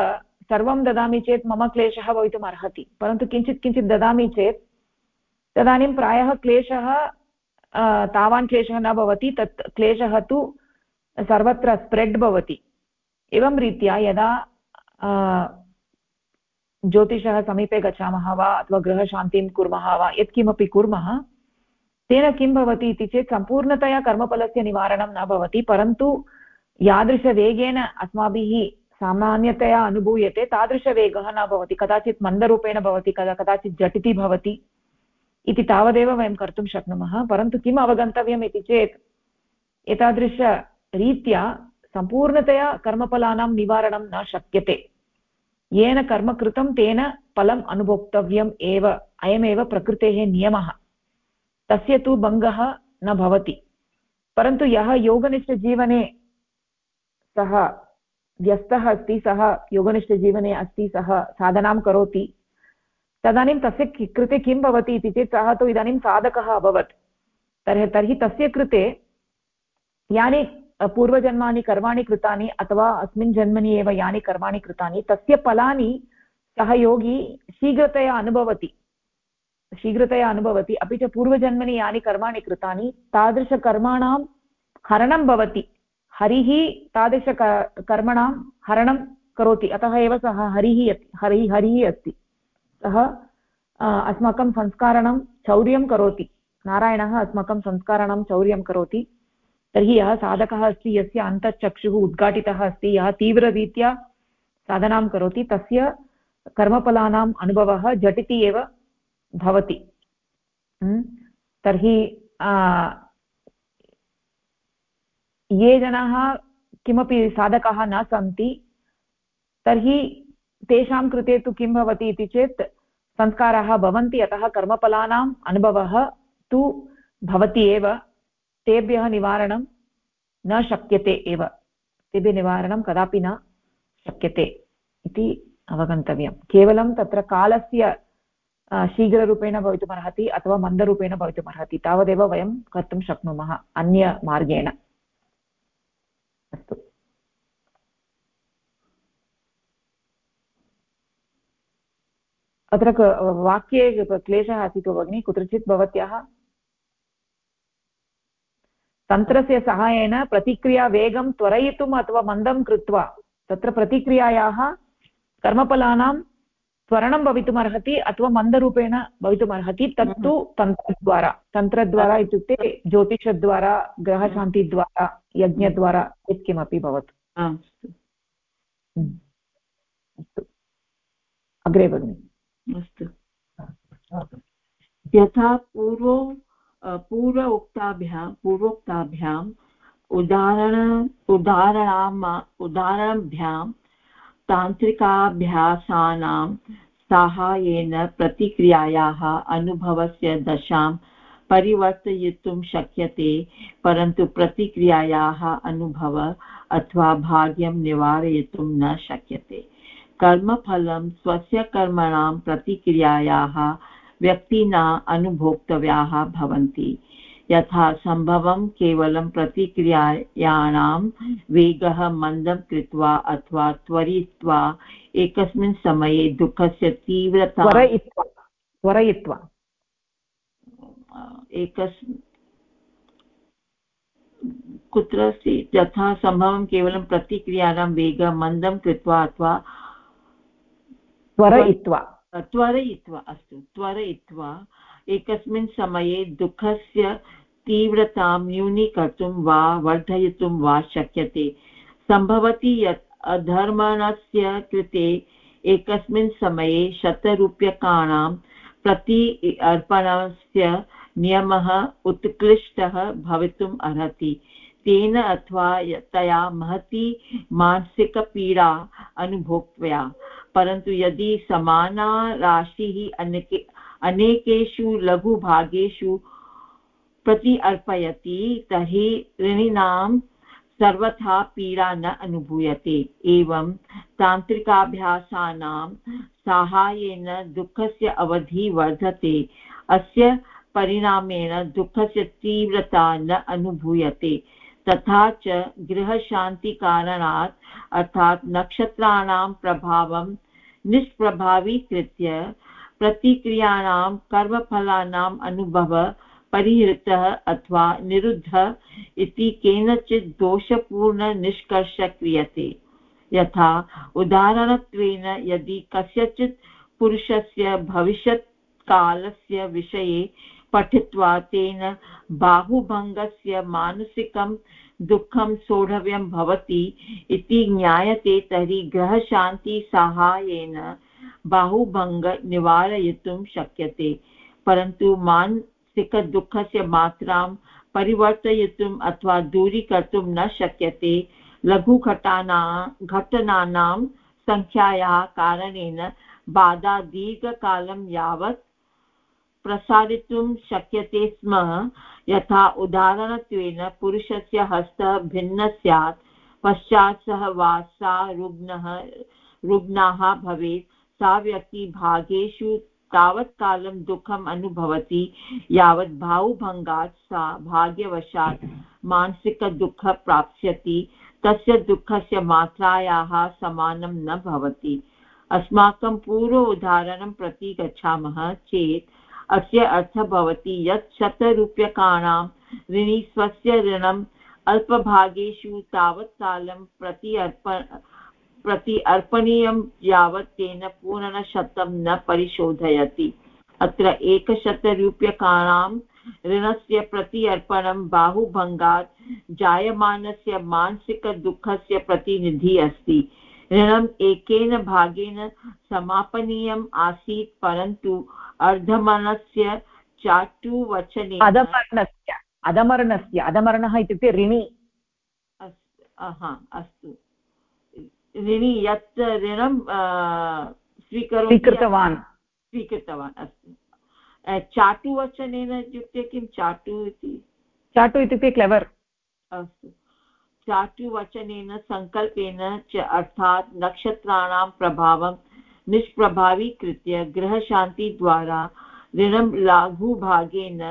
सर्वं ददामि चेत् मम क्लेशः भवितुम् अर्हति। परन्तु किञ्चित् किञ्चित् ददामि चेत्, तदानीं प्रायः क्लेशः तावान् क्लेशः न भवति, तत् क्लेशः तु सर्वत्र स्प्रेड् भवति। एवं रीत्या यदा ज्योतिषः समीपे गच्छामः वा, अथवा गृहशान्तिं कुर्मः वा, यत्किमपि कुर्मः, तेन किं भवति इति चेत् सम्पूर्णतया कर्मफलस्य निवारणं न भवति, परन्तु यादृशवेगेन अस्माभिः सामान्यतया अनुभूयते, तादृशवेगः न भवति, कदाचित् मन्दरूपेण भवति, कदा, कदाचित् झटिति भवति इति तावदेव वयं कर्तुं शक्नुमः, परन्तु किम् अवगन्तव्यम् इति चेत् एतादृशरीत्या सम्पूर्णतया कर्मफलानां निवारणं न शक्यते। येन कर्म कृतं तेन फलम् अनुभोक्तव्यम् एव, अयमेव प्रकृतेः नियमः। तस्य तु भङ्गः न भवति। परन्तु यः योगनिष्ठजीवने सः व्यस्तः अस्ति, सः योगनिष्ठजीवने अस्ति, सः साधनां करोति। तदानीं तस्य कृते किं भवति इति चेत् सः तु इदानीं साधकः अभवत्। तर्हि तर्हि तस्य कृते यानि पूर्वजन्मानि कर्माणि कृतानि अथवा अस्मिन् जन्मनि एव यानि कर्माणि कृतानि, तस्य फलानि सः योगी शीघ्रतया अनुभवति। शीघ्रतया अनुभवति। अपि च पूर्वजन्मनि यानि कर्माणि कृतानि, तादृशकर्माणां हरणं भवति। हरिः तादृश कर्मणां हरणं करोति। अतः एव सः हरिः हरि, हरिः अस्ति। सः अस्माकं संस्कारणं चौर्यं करोति। नारायणः अस्माकं संस्कारणं चौर्यं करोति। तर्हि यः साधकः अस्ति, यस्य अन्तःचक्षुः उद्घाटितः अस्ति, यः तीव्ररीत्या साधनां करोति, तस्य कर्मफलानाम् अनुभवः झटिति एव भवति। हम्म? तर्हि ये जनाः किमपि साधकाः न सन्ति, तर्हि तेषां कृते तु किं भवति इति चेत् संस्काराः भवन्ति, अतः कर्मफलानाम् अनुभवः तु भवति एव, तेभ्यः निवारणं न शक्यते एव। तेभ्यः निवारणं कदापि न शक्यते इति अवगन्तव्यं। केवलं तत्र कालस्य शीघ्ररूपेण भवितुमर्हति अथवा मन्दरूपेण भवितुमर्हति, तावदेव वयं कर्तुं शक्नुमः अन्यमार्गेण। अस्तु *laughs* अत्र वाक्ये क्लेशः आसीत् भगिनि, कुत्रचित् भवत्याः तन्त्रस्य सहायेन प्रतिक्रियावेगं त्वरयितुम् अथवा मन्दं कृत्वा, तत्र प्रतिक्रियायाः कर्मफलानां त्वरणं भवितुमर्हति अथवा मन्दरूपेण भवितुमर्हति तत्तु हम्म। तन्त्रद्वारा तन्त्रद्वारा इत्युक्ते ज्योतिषद्वारा ग्रहशान्तिद्वारा यज्ञद्वारा यत्किमपि भवतु। हम्म। अस्तु। अग्रे भगिनि। अस्तु। यथा पूर्वो पूर्व उक्ताभ्यां पूर्वोक्ताभ्याम् उदाहरण उदाहरणाम् उदाहरणाभ्यां तान्त्रिकाभ्यासानां साहाय्येन प्रतिक्रियायाः अनुभवस्य दशां परिवर्तयितुं शक्यते, परन्तु प्रतिक्रियायाः अनुभव अथवा भाग्यं निवारयितुं न शक्यते। कर्मफलं स्वस्य कर्मणां प्रतिक्रियायाः व्यक्तिना अनुभोक्तव्याः भवन्ति। यथा सम्भवं केवलं प्रतिक्रियायाणां वेगः मन्दं कृत्वा अथवा त्वरित्वा एकस्मिन् समये दुःखस्य तीव्रता त्वरयित्वा एकस् कुत्र अस्ति? यथा सम्भवं केवलं प्रतिक्रियाणां वेगः मन्दं कृत्वा अथवा त्वरयित्वा। त्वरयित्वा अस्तु त्वरयित्वा एकस्मिन् समये दुःखस्य तीव्रतां न्यूनीकर्तुं वा वर्धयितुं वा शक्यते। सम्भवति यत् अधर्मणस्य कृते एकस्मिन् समये शतरूप्यकाणां प्रति अर्पणस्य नियमः उत्कृष्टः भवितुम् अर्हति। तेन अथवा तया महती मानसिकपीडा अनुभोक्तव्या परन्तु यदि समाना राशिः अनेके अनेकेषु लघुभागेषु प्रति अर्पयति तर्हि ऋणीनां सर्वथा पीडा न अनुभूयते। एवं तान्त्रिकाभ्यासानां साहाय्येन दुःखस्य अवधि वर्धते, अस्य परिणामेन दुःखस्य तीव्रता न अनुभूयते। तथा च गृहशान्तिकारणात् अर्थात् नक्षत्राणां प्रभावं निष्प्रभावीकृत्य प्रतिक्रियाणां, कर्मफलानाम् अनुभवः, परिहृतः अथवा निरुद्धः इति केनचित् दोषपूर्णनिष्कर्षः क्रियते यथा, उदाहरणत्वेन यदि कस्यचित् पुरुषस्य भविष्यत्कालस्य विषये पठित्वा तेन बाहुभङ्गस्य मानसिकं दुःखं सोढव्यं भवति इति ज्ञायते तर्हि ग्रहशान्तिसाहाय्येन बाहुभङ्ग निवारयितुं शक्यते, परन्तु मान् मानसिकदुःखस्य मात्रां परिवर्तयितुम् अथवा दूरीकर्तुं न शक्यते। लघुघटाना, घटनानां सङ्ख्यायाः कारणेन बाधा दीर्घकालं यावत् प्रसारितुं शक्यते स्म। यथा उदाहरणत्वेन पुरुषस्य हस्तः भिन्नः स्यात्, पश्चात् सः वा सा रुग्णः, रुग्णाः भवेत्। सा व्यक्ति भागेषु तावत् कालं दुःखम् अनुभवति, यावत् भावुभङ्गात् सा भाग्यवशात् मानसिकदुःख प्राप्स्यति तस्य दुःखस्य मात्रायाः समानं न भवति। अस्माकं पूर्व उदाहरणं प्रति गच्छामः चेत्, अस्य अर्थः भवति यत् शतरूप्यकाणां ऋणी स्वस्य ऋणम् अल्पभागेषु तावत् कालं प्रति अर्प प्रति अर्पणीयं यावत् तेन पूर्णशतं न परिशोधयति। अत्र एकशतरूप्यकाणां ऋणस्य प्रति अर्पणं बाहुभङ्गात् जायमानस्य मानसिकदुःखस्य प्रतिनिधि अस्ति। ऋणम् एकेन भागेन समापनीयम् आसीत् परन्तु अर्धमनस्य चाटुवचने अधमर्णस्य अधमर्णस्य अधमर्णः इत्युक्ते ऋणी। अस्तु। ऋणी यत् ऋणं स्वीकरोति स्वीकृतवान्। स्वीकृतवान् अस्तु। चाटुवचनेन इत्युक्ते किं? चाटु इति। चाटु इत्युक्ते क्लेवर् अस्तु। चाटुवचनेन सङ्कल्पेन च अर्थात् नक्षत्राणां प्रभावं निष्प्रभावीकृत्य गृहशान्तिद्वारा ऋणं लघुभागेन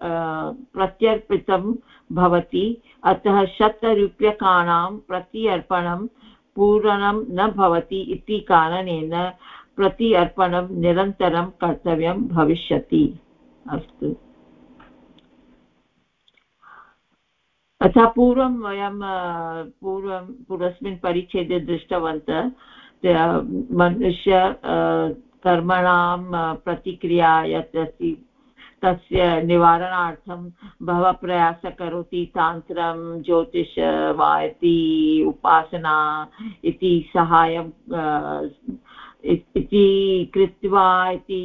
प्रत्यर्पितं भवति। अतः शतरूप्यकाणां प्रति अर्पणं पूरणं न भवति इति कारणेन प्रति अर्पणं निरन्तरं कर्तव्यं भविष्यति। अस्तु। तथा पूर्वं वयं पूर्वं, पूर्वस्मिन् परिच्छेदे दृष्टवन्तः मनुष्य कर्मणां प्रतिक्रिया यत् अस्ति तस्य निवारणार्थं बहवः प्रयासः करोति तान्त्रं ज्योतिष वा इति उपासना इति सहायं इति कृत्वा इति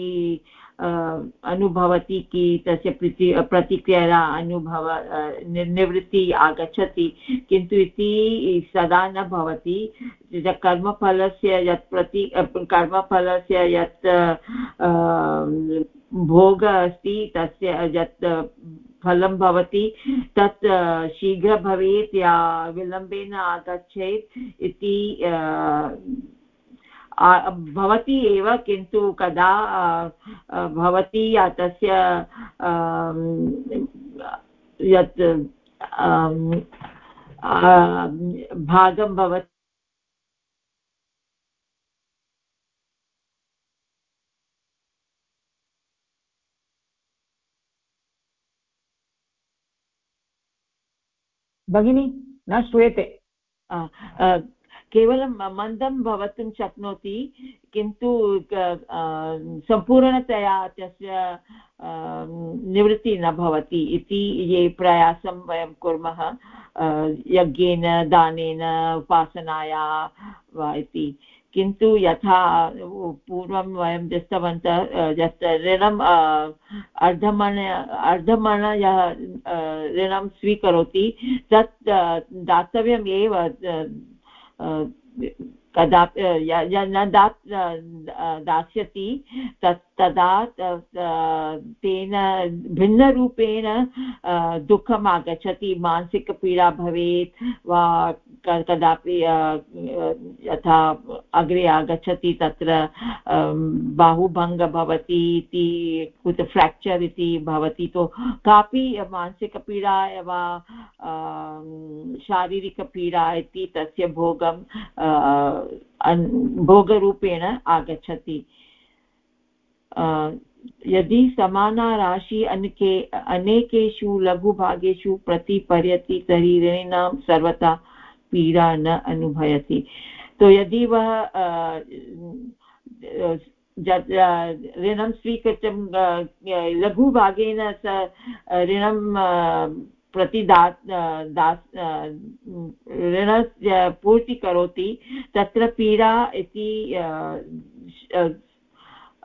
अनुभवति कि तस्य प्रति, प्रतिक्रिया अनुभव निवृत्ति आगच्छति, किन्तु इति सदा न भवति। कर्मफलस्य यत् प्रति कर्मफलस्य यत् भोग अस्ति, तस्य यत् फलं भवति, तत् शीघ्र भवेत् या विलम्बेन आगच्छेत् इति भवति एव किन्तु कदा भवति तस्य यत् भागं भवति। भगिनी न श्रूयते। केवलं मन्दं भवितुं शक्नोति, किन्तु सम्पूर्णतया तस्य निवृत्तिः न भवति इति ये प्रयासं वयं कुर्मः यज्ञेन, दानेन, उपासनाया वा इति। किन्तु यथा पूर्वं वयं दृष्टवन्तः यत् ऋणम् अर्धमण यः ऋणं स्वीकरोति, तत् दातव्यम् एव कदापि न दास्यति तत् तदा तेन, भिन्नरूपेण दुःखम् आगच्छति मानसिकपीडा भवेत्, वा कदापि यथा अग्रे आगच्छति तत्र बाहुभङ्ग भवति इति कुत्र फ्राक्चर् इति भवति तो कापि मानसिकपीडा वा शारीरिकपीडा इति तस्य भोगं भोगरूपेण आगच्छति। यदि समाना राशि अनेके, अनेकेषु लघुभागेषु प्रतिपर्यति तर्हि ऋणीनां सर्वथा पीडा न अनुभवति। तो यदि वह ऋणं स्वीकृतं लघुभागेन स ऋणं प्रति दास् ऋणस्य पूर्ति करोति तत्र पीडा इति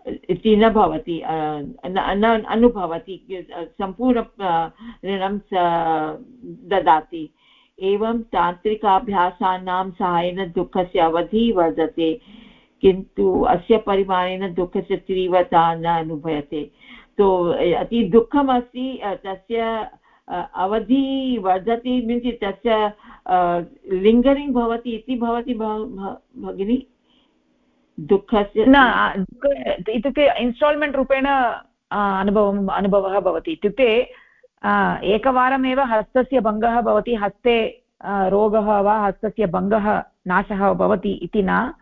इति न भवति न अनुभवति सम्पूर्ण ऋणं ददाति। एवं तान्त्रिकाभ्यासानां सहायेन दुःखस्य अवधिः वर्धते, किन्तु अस्य परिमाणेन दुःखस्य तीव्रता न अनुभूयते। तो अति दुःखमस्ति तस्य अवधि वर्धति मीन्स् तस्य लिङ्गरिङ्ग् भवति, इति भवति भगिनि? दुःखस्य न इत्युक्ते इन्स्टाल्मेण्ट् रूपेण अनुभवम् अनुभवः भवति. इत्युक्ते एकवारमेव हस्तस्य भङ्गः भवति हस्ते रोगः वा हस्तस्य भङ्गः नाशः भवति इति न।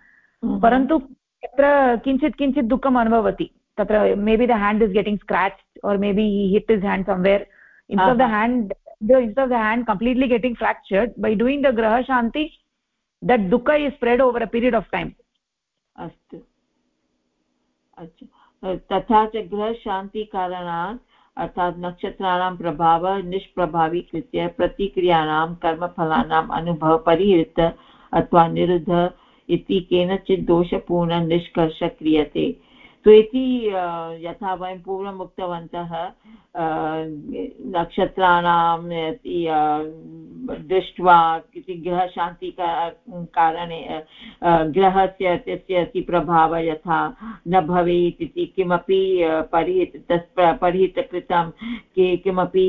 परन्तु तत्र किञ्चित् किञ्चित् दुःखम् अनुभवति. तत्र may be the hand is getting scratch or may be hit his hand somewhere instead of द instead of the hand completely getting fractured by doing the graha shanti that dukkha is spread over a period of time. अस्तु। अच्छा तथा च ग्रहशान्तिकारणात् अर्थात् नक्षत्राणां प्रभावः निष्प्रभावीकृत्य प्रतिक्रियाणां कर्मफलानाम् अनुभवपरिहृत अथवा निरुद्ध इति केनचित् दोषपूर्णनिष्कर्षः क्रियते। सो इति यथा वयं पूर्वम् उक्तवन्तः नक्षत्राणां दृष्ट्वा इति गृहशान्ति कारणे ग्रहस्य तस्य अति प्रभावः यथा न भवेत् इति किमपि परिहित, तस् परिहितकृतं, के, किमपि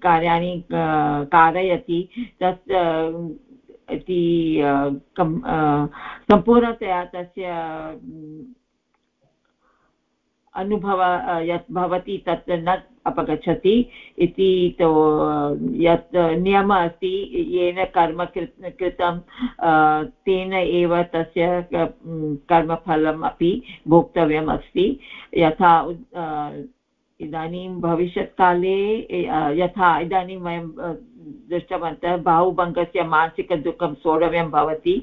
कार्याणि कारयति तत् इति सम्पूर्णतया तस्य अनुभव यत् भवति तत् न अपगच्छति। इति यत् नियमः अस्ति, येन कर्म कृतं तेन एव तस्य कर्मफलम् अपि भोक्तव्यम् अस्ति। यथा इदानीं भविष्यत्काले यथा इदानीं वयं दृष्टवन्तः, बाहुभङ्गस्य मानसिकदुःखं सोढव्यं भवति।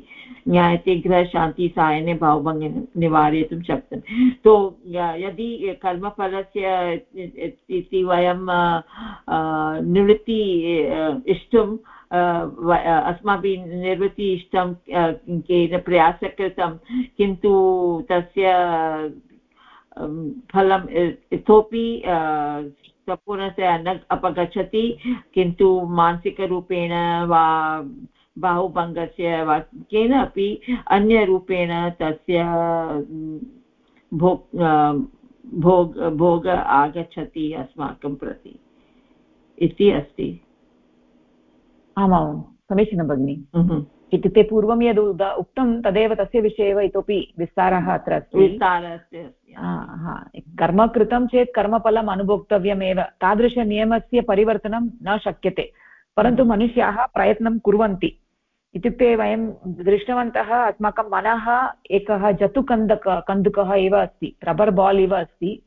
ज्ञायते गृहशान्तिसाहाय्येन बाहुभङ्गं निवारयितुं शक्तं तो यदि कर्मफलस्य इति वयं निवृत्ति इष्टुं अस्माभिः निवृत्ति इष्टं केन प्रयासः कृतं किन्तु तस्य फलम्, इतोपि सम्पूर्णतया न अपगच्छति किन्तु मानसिकरूपेण वा बाहुभङ्गस्य वा केनापि अन्यरूपेण तस्य भोक् भोग भोग आगच्छति अस्माकं प्रति इति अस्ति आमां समीचीनं भगिनि इत्युक्ते पूर्वं यद् उक्तं तदेव तस्य विषये एव इतोपि विस्तारः अत्र अस्ति। विस्तारः अस्ति कर्म कृतं चेत् कर्मफलम् अनुभोक्तव्यमेव। तादृशनियमस्य परिवर्तनं न शक्यते। परन्तु। मनुष्याः प्रयत्नं कुर्वन्ति। इत्युक्ते वयं दृष्टवन्तः अस्माकं मनः एकः जतुकन्दक कन्दुकः एव अस्ति रबर् बाल् इव अस्ति।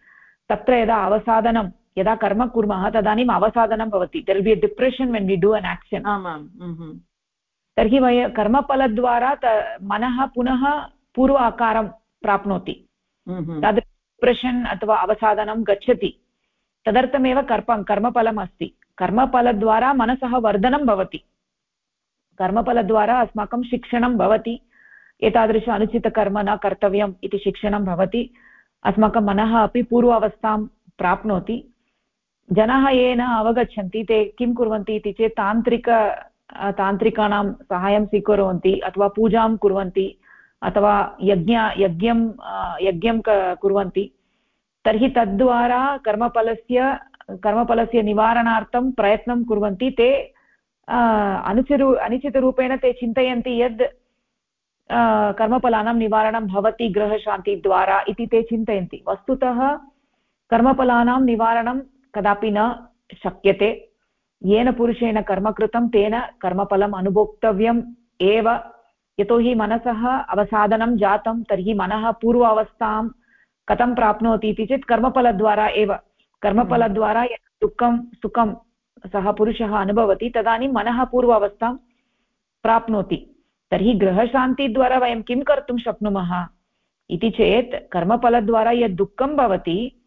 तत्र यदा अवसादनं यदा कर्म कुर्मः तदानीम् अवसादनं भवति। There be depression when we do an action आमाम् तर्हि वय कर्मफलद्वारा त मनः पुनः पूर्व आकारं प्राप्नोति तद् डिप्रेशन् अथवा अवसादनं गच्छति। तदर्थमेव कर्म कर्मफलम् अस्ति। कर्मफलद्वारा मनसः वर्धनं भवति। कर्मफलद्वारा अस्माकं शिक्षणं भवति। एतादृश अनुचितकर्म न कर्तव्यम् इति शिक्षणं भवति। अस्माकं मनः अपि पूर्वावस्थां प्राप्नोति। जनाः ये न अवगच्छन्ति ते किं कुर्वन्ति इति चेत् तान्त्रिक तान्त्रिकाणां सहायं स्वीकुर्वन्ति अथवा पूजां कुर्वन्ति अथवा यज्ञ, यज्ञं यज्ञं कुर्वन्ति। तर्हि तद्वारा कर्मफलस्य कर्मफलस्य निवारणार्थं प्रयत्नं कुर्वन्ति। ते अनुचिरु, अनुचितरूपेण ते चिन्तयन्ति यद् कर्मफलानां निवारणं भवति गृहशान्तिद्वारा इति ते चिन्तयन्ति। वस्तुतः कर्मफलानां निवारणं कदापि न शक्यते। येन पुरुषेण कर्म कृतं तेन कर्मफलम् अनुभोक्तव्यम् एव। यतोहि मनसः अवसादनं जातं, तर्हि मनः पूर्व अवस्थां कथं प्राप्नोति इति चेत् कर्मफलद्वारा एव। कर्मफलद्वारा यत् दुःखं, सुखं सः पुरुषः अनुभवति, तदानीं मनः पूर्व अवस्थां प्राप्नोति। तर्हि गृहशान्तिद्वारा वयं किं कर्तुं शक्नुमः? इति चेत् कर्मफलद्वारा यद् भवति,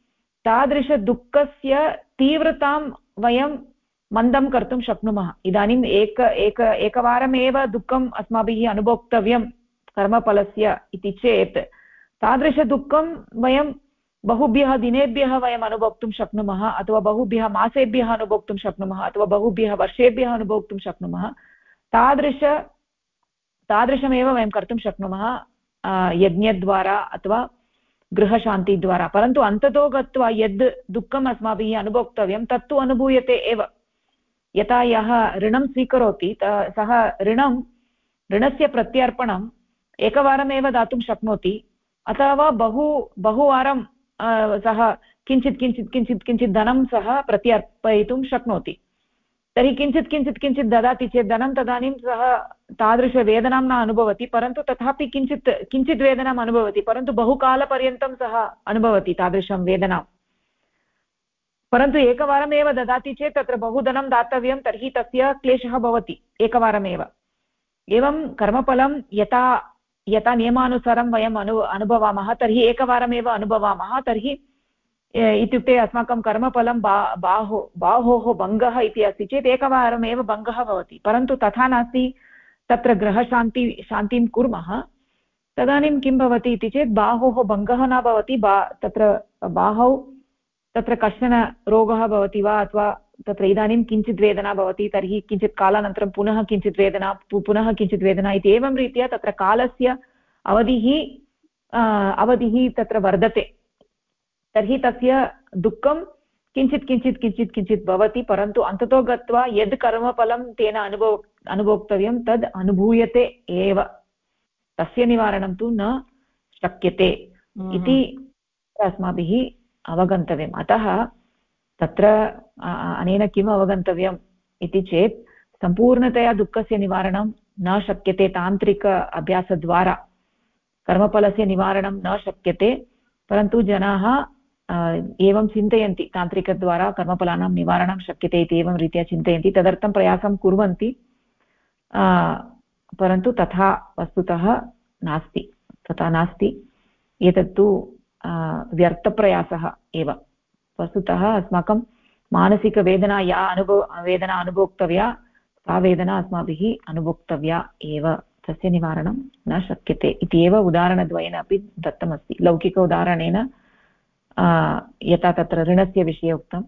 तादृशदुःखस्य तीव्रतां वयं मन्दं कर्तुं शक्नुमः इदानीम् एक एक एकवारमेव दुःखम् अस्माभिः अनुभोक्तव्यं कर्मफलस्य इति चेत् तादृशदुःखं वयं बहुभ्यः दिनेभ्यः वयम् अनुभोक्तुं शक्नुमः अथवा बहुभ्यः मासेभ्यः अनुभोक्तुं शक्नुमः अथवा बहुभ्यः वर्षेभ्यः अनुभोक्तुं शक्नुमः तादृश तादृशमेव वयं कर्तुं शक्नुमः यज्ञद्वारा अथवा गृहशान्तिद्वारा परन्तु अन्ततो गत्वा यद् दुःखम् अस्माभिः अनुभोक्तव्यं तत्तु अनुभूयते एव यथा यः ऋणं स्वीकरोति सः ऋणं, ऋणस्य प्रत्यर्पणम् एकवारमेव दातुं शक्नोति, अथवा बहु, बहुवारं सः किञ्चित् किञ्चित् किञ्चित् किञ्चित् धनं सः प्रत्यर्पयितुं शक्नोति। तर्हि किञ्चित् किञ्चित् किञ्चित् ददाति चेत् धनं तदानीं सः तादृशवेदनां न अनुभवति, परन्तु तथापि किञ्चित् किञ्चित् वेदनाम् अनुभवति, परन्तु बहुकालपर्यन्तं सः अनुभवति तादृशं वेदनां परन्तु एकवारमेव ददाति चेत् तत्र बहु धनं दातव्यं, तर्हि तस्य क्लेशः भवति, एकवारमेव। एवं कर्मफलं यथा यथा नियमानुसारं वयम् अनु, अनुभवामः, तर्हि एकवारमेव अनुभवामः, तर्हि इत्युक्ते अस्माकं कर्मफलं बा, बाहो, बाहोः भङ्गः इति अस्ति चेत् एकवारमेव भङ्गः भवति। परन्तु तथा नास्ति, तत्र गृहशान्ति शान्तिं कुर्मः, तदानीं किं भवति इति चेत् बाहोः भङ्गः न भवति, बा, तत्र बाहौ तत्र कश्चन रोगः भवति वा अथवा तत्र इदानीं किञ्चित् वेदना भवति तर्हि किञ्चित् कालानन्तरं पुनः किञ्चित् वेदना पुनः किञ्चित् वेदना इति एवं रीत्या तत्र कालस्य अवधिः अवधिः तत्र वर्धते तर्हि तस्य दुःखं किञ्चित् किञ्चित् किञ्चित् किञ्चित् भवति परन्तु अन्ततो गत्वा यद् कर्मफलं तेन अनुभव अनुभोक्तव्यं तद् अनुभूयते एव तस्य निवारणं तु न शक्यते हम्म। इति अस्माभिः अवगन्तव्यम् अतः तत्र अनेन किम् अवगन्तव्यम् इति चेत् सम्पूर्णतया दुःखस्य निवारणं न शक्यते तान्त्रिक अभ्यासद्वारा। कर्मफलस्य निवारणं न शक्यते, परन्तु जनाः एवं चिन्तयन्ति तान्त्रिकद्वारा कर्मफलानां निवारणं शक्यते इति एवं रीत्या चिन्तयन्ति। तदर्थं प्रयासं कुर्वन्ति परन्तु तथा वस्तुतः नास्ति। तथा नास्ति। एतत्तु व्यर्थप्रयासः एव वस्तुतः अस्माकं मानसिकवेदना या अनुभव वेदना अनुभोक्तव्या सा वेदना अस्माभिः अनुभोक्तव्या एव तस्य निवारणं न शक्यते इति एव उदाहरणद्वयेन अपि दत्तमस्ति लौकिक उदाहरणेन यथा तत्र ऋणस्य विषये उक्तम्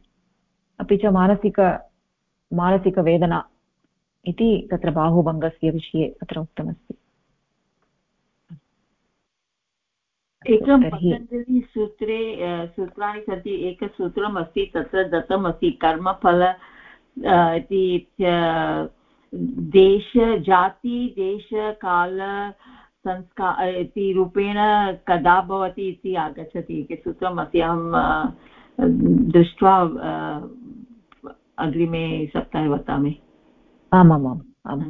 अपि च मानसिक मानसिकवेदना इति तत्र बाहुभङ्गस्य विषये तत्र उक्तमस्ति एकं पतञ्जलिसूत्रे सूत्राणि सन्ति एकसूत्रम् अस्ति तत्र दत्तमस्ति कर्मफल इति देश जाति देशकाल संस्कार इति रूपेण कदा भवति इति आगच्छति इति सूत्रम् अस्ति अहं दृष्ट्वा अग्रिमे सप्ताहे वदामि। आमामाम् आम्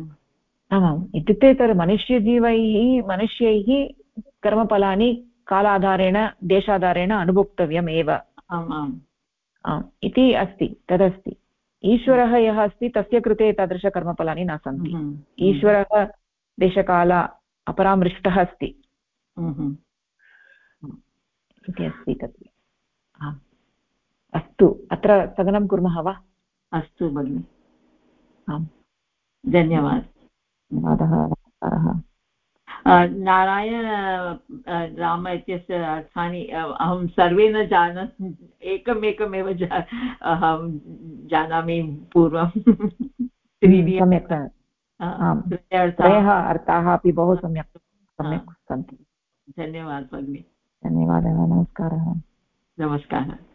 आमाम् इत्युक्ते तत् मनुष्यजीवैः मनुष्यैः कर्मफलानि कालाधारेण देशाधारेण अनुभोक्तव्यमेव आम् आम्। इति अस्ति तदस्ति। ईश्वरः यः अस्ति तस्य कृते तादृशकर्मफलानि न सन्ति। हम्म, हम्म। ईश्वरः देशकाल अपरामृष्टः अस्ति। हम्म, इति अस्ति तत्। अस्तु अत्र स्थगनं कुर्मः वा? अस्तु भगिनि। आम्। धन्यवादः। धन्यवादः नारायण राम इत्यस्य अर्थानि अहं सर्वे न जान एकमेकमेव जा अहं जानामि पूर्वं। हम्म, सम्यक् त्रयः अर्थाः अपि बहु सम्यक् सम्यक् सन्ति। धन्यवादः भगिनि। धन्यवादः नमस्कारः। नमस्कारः।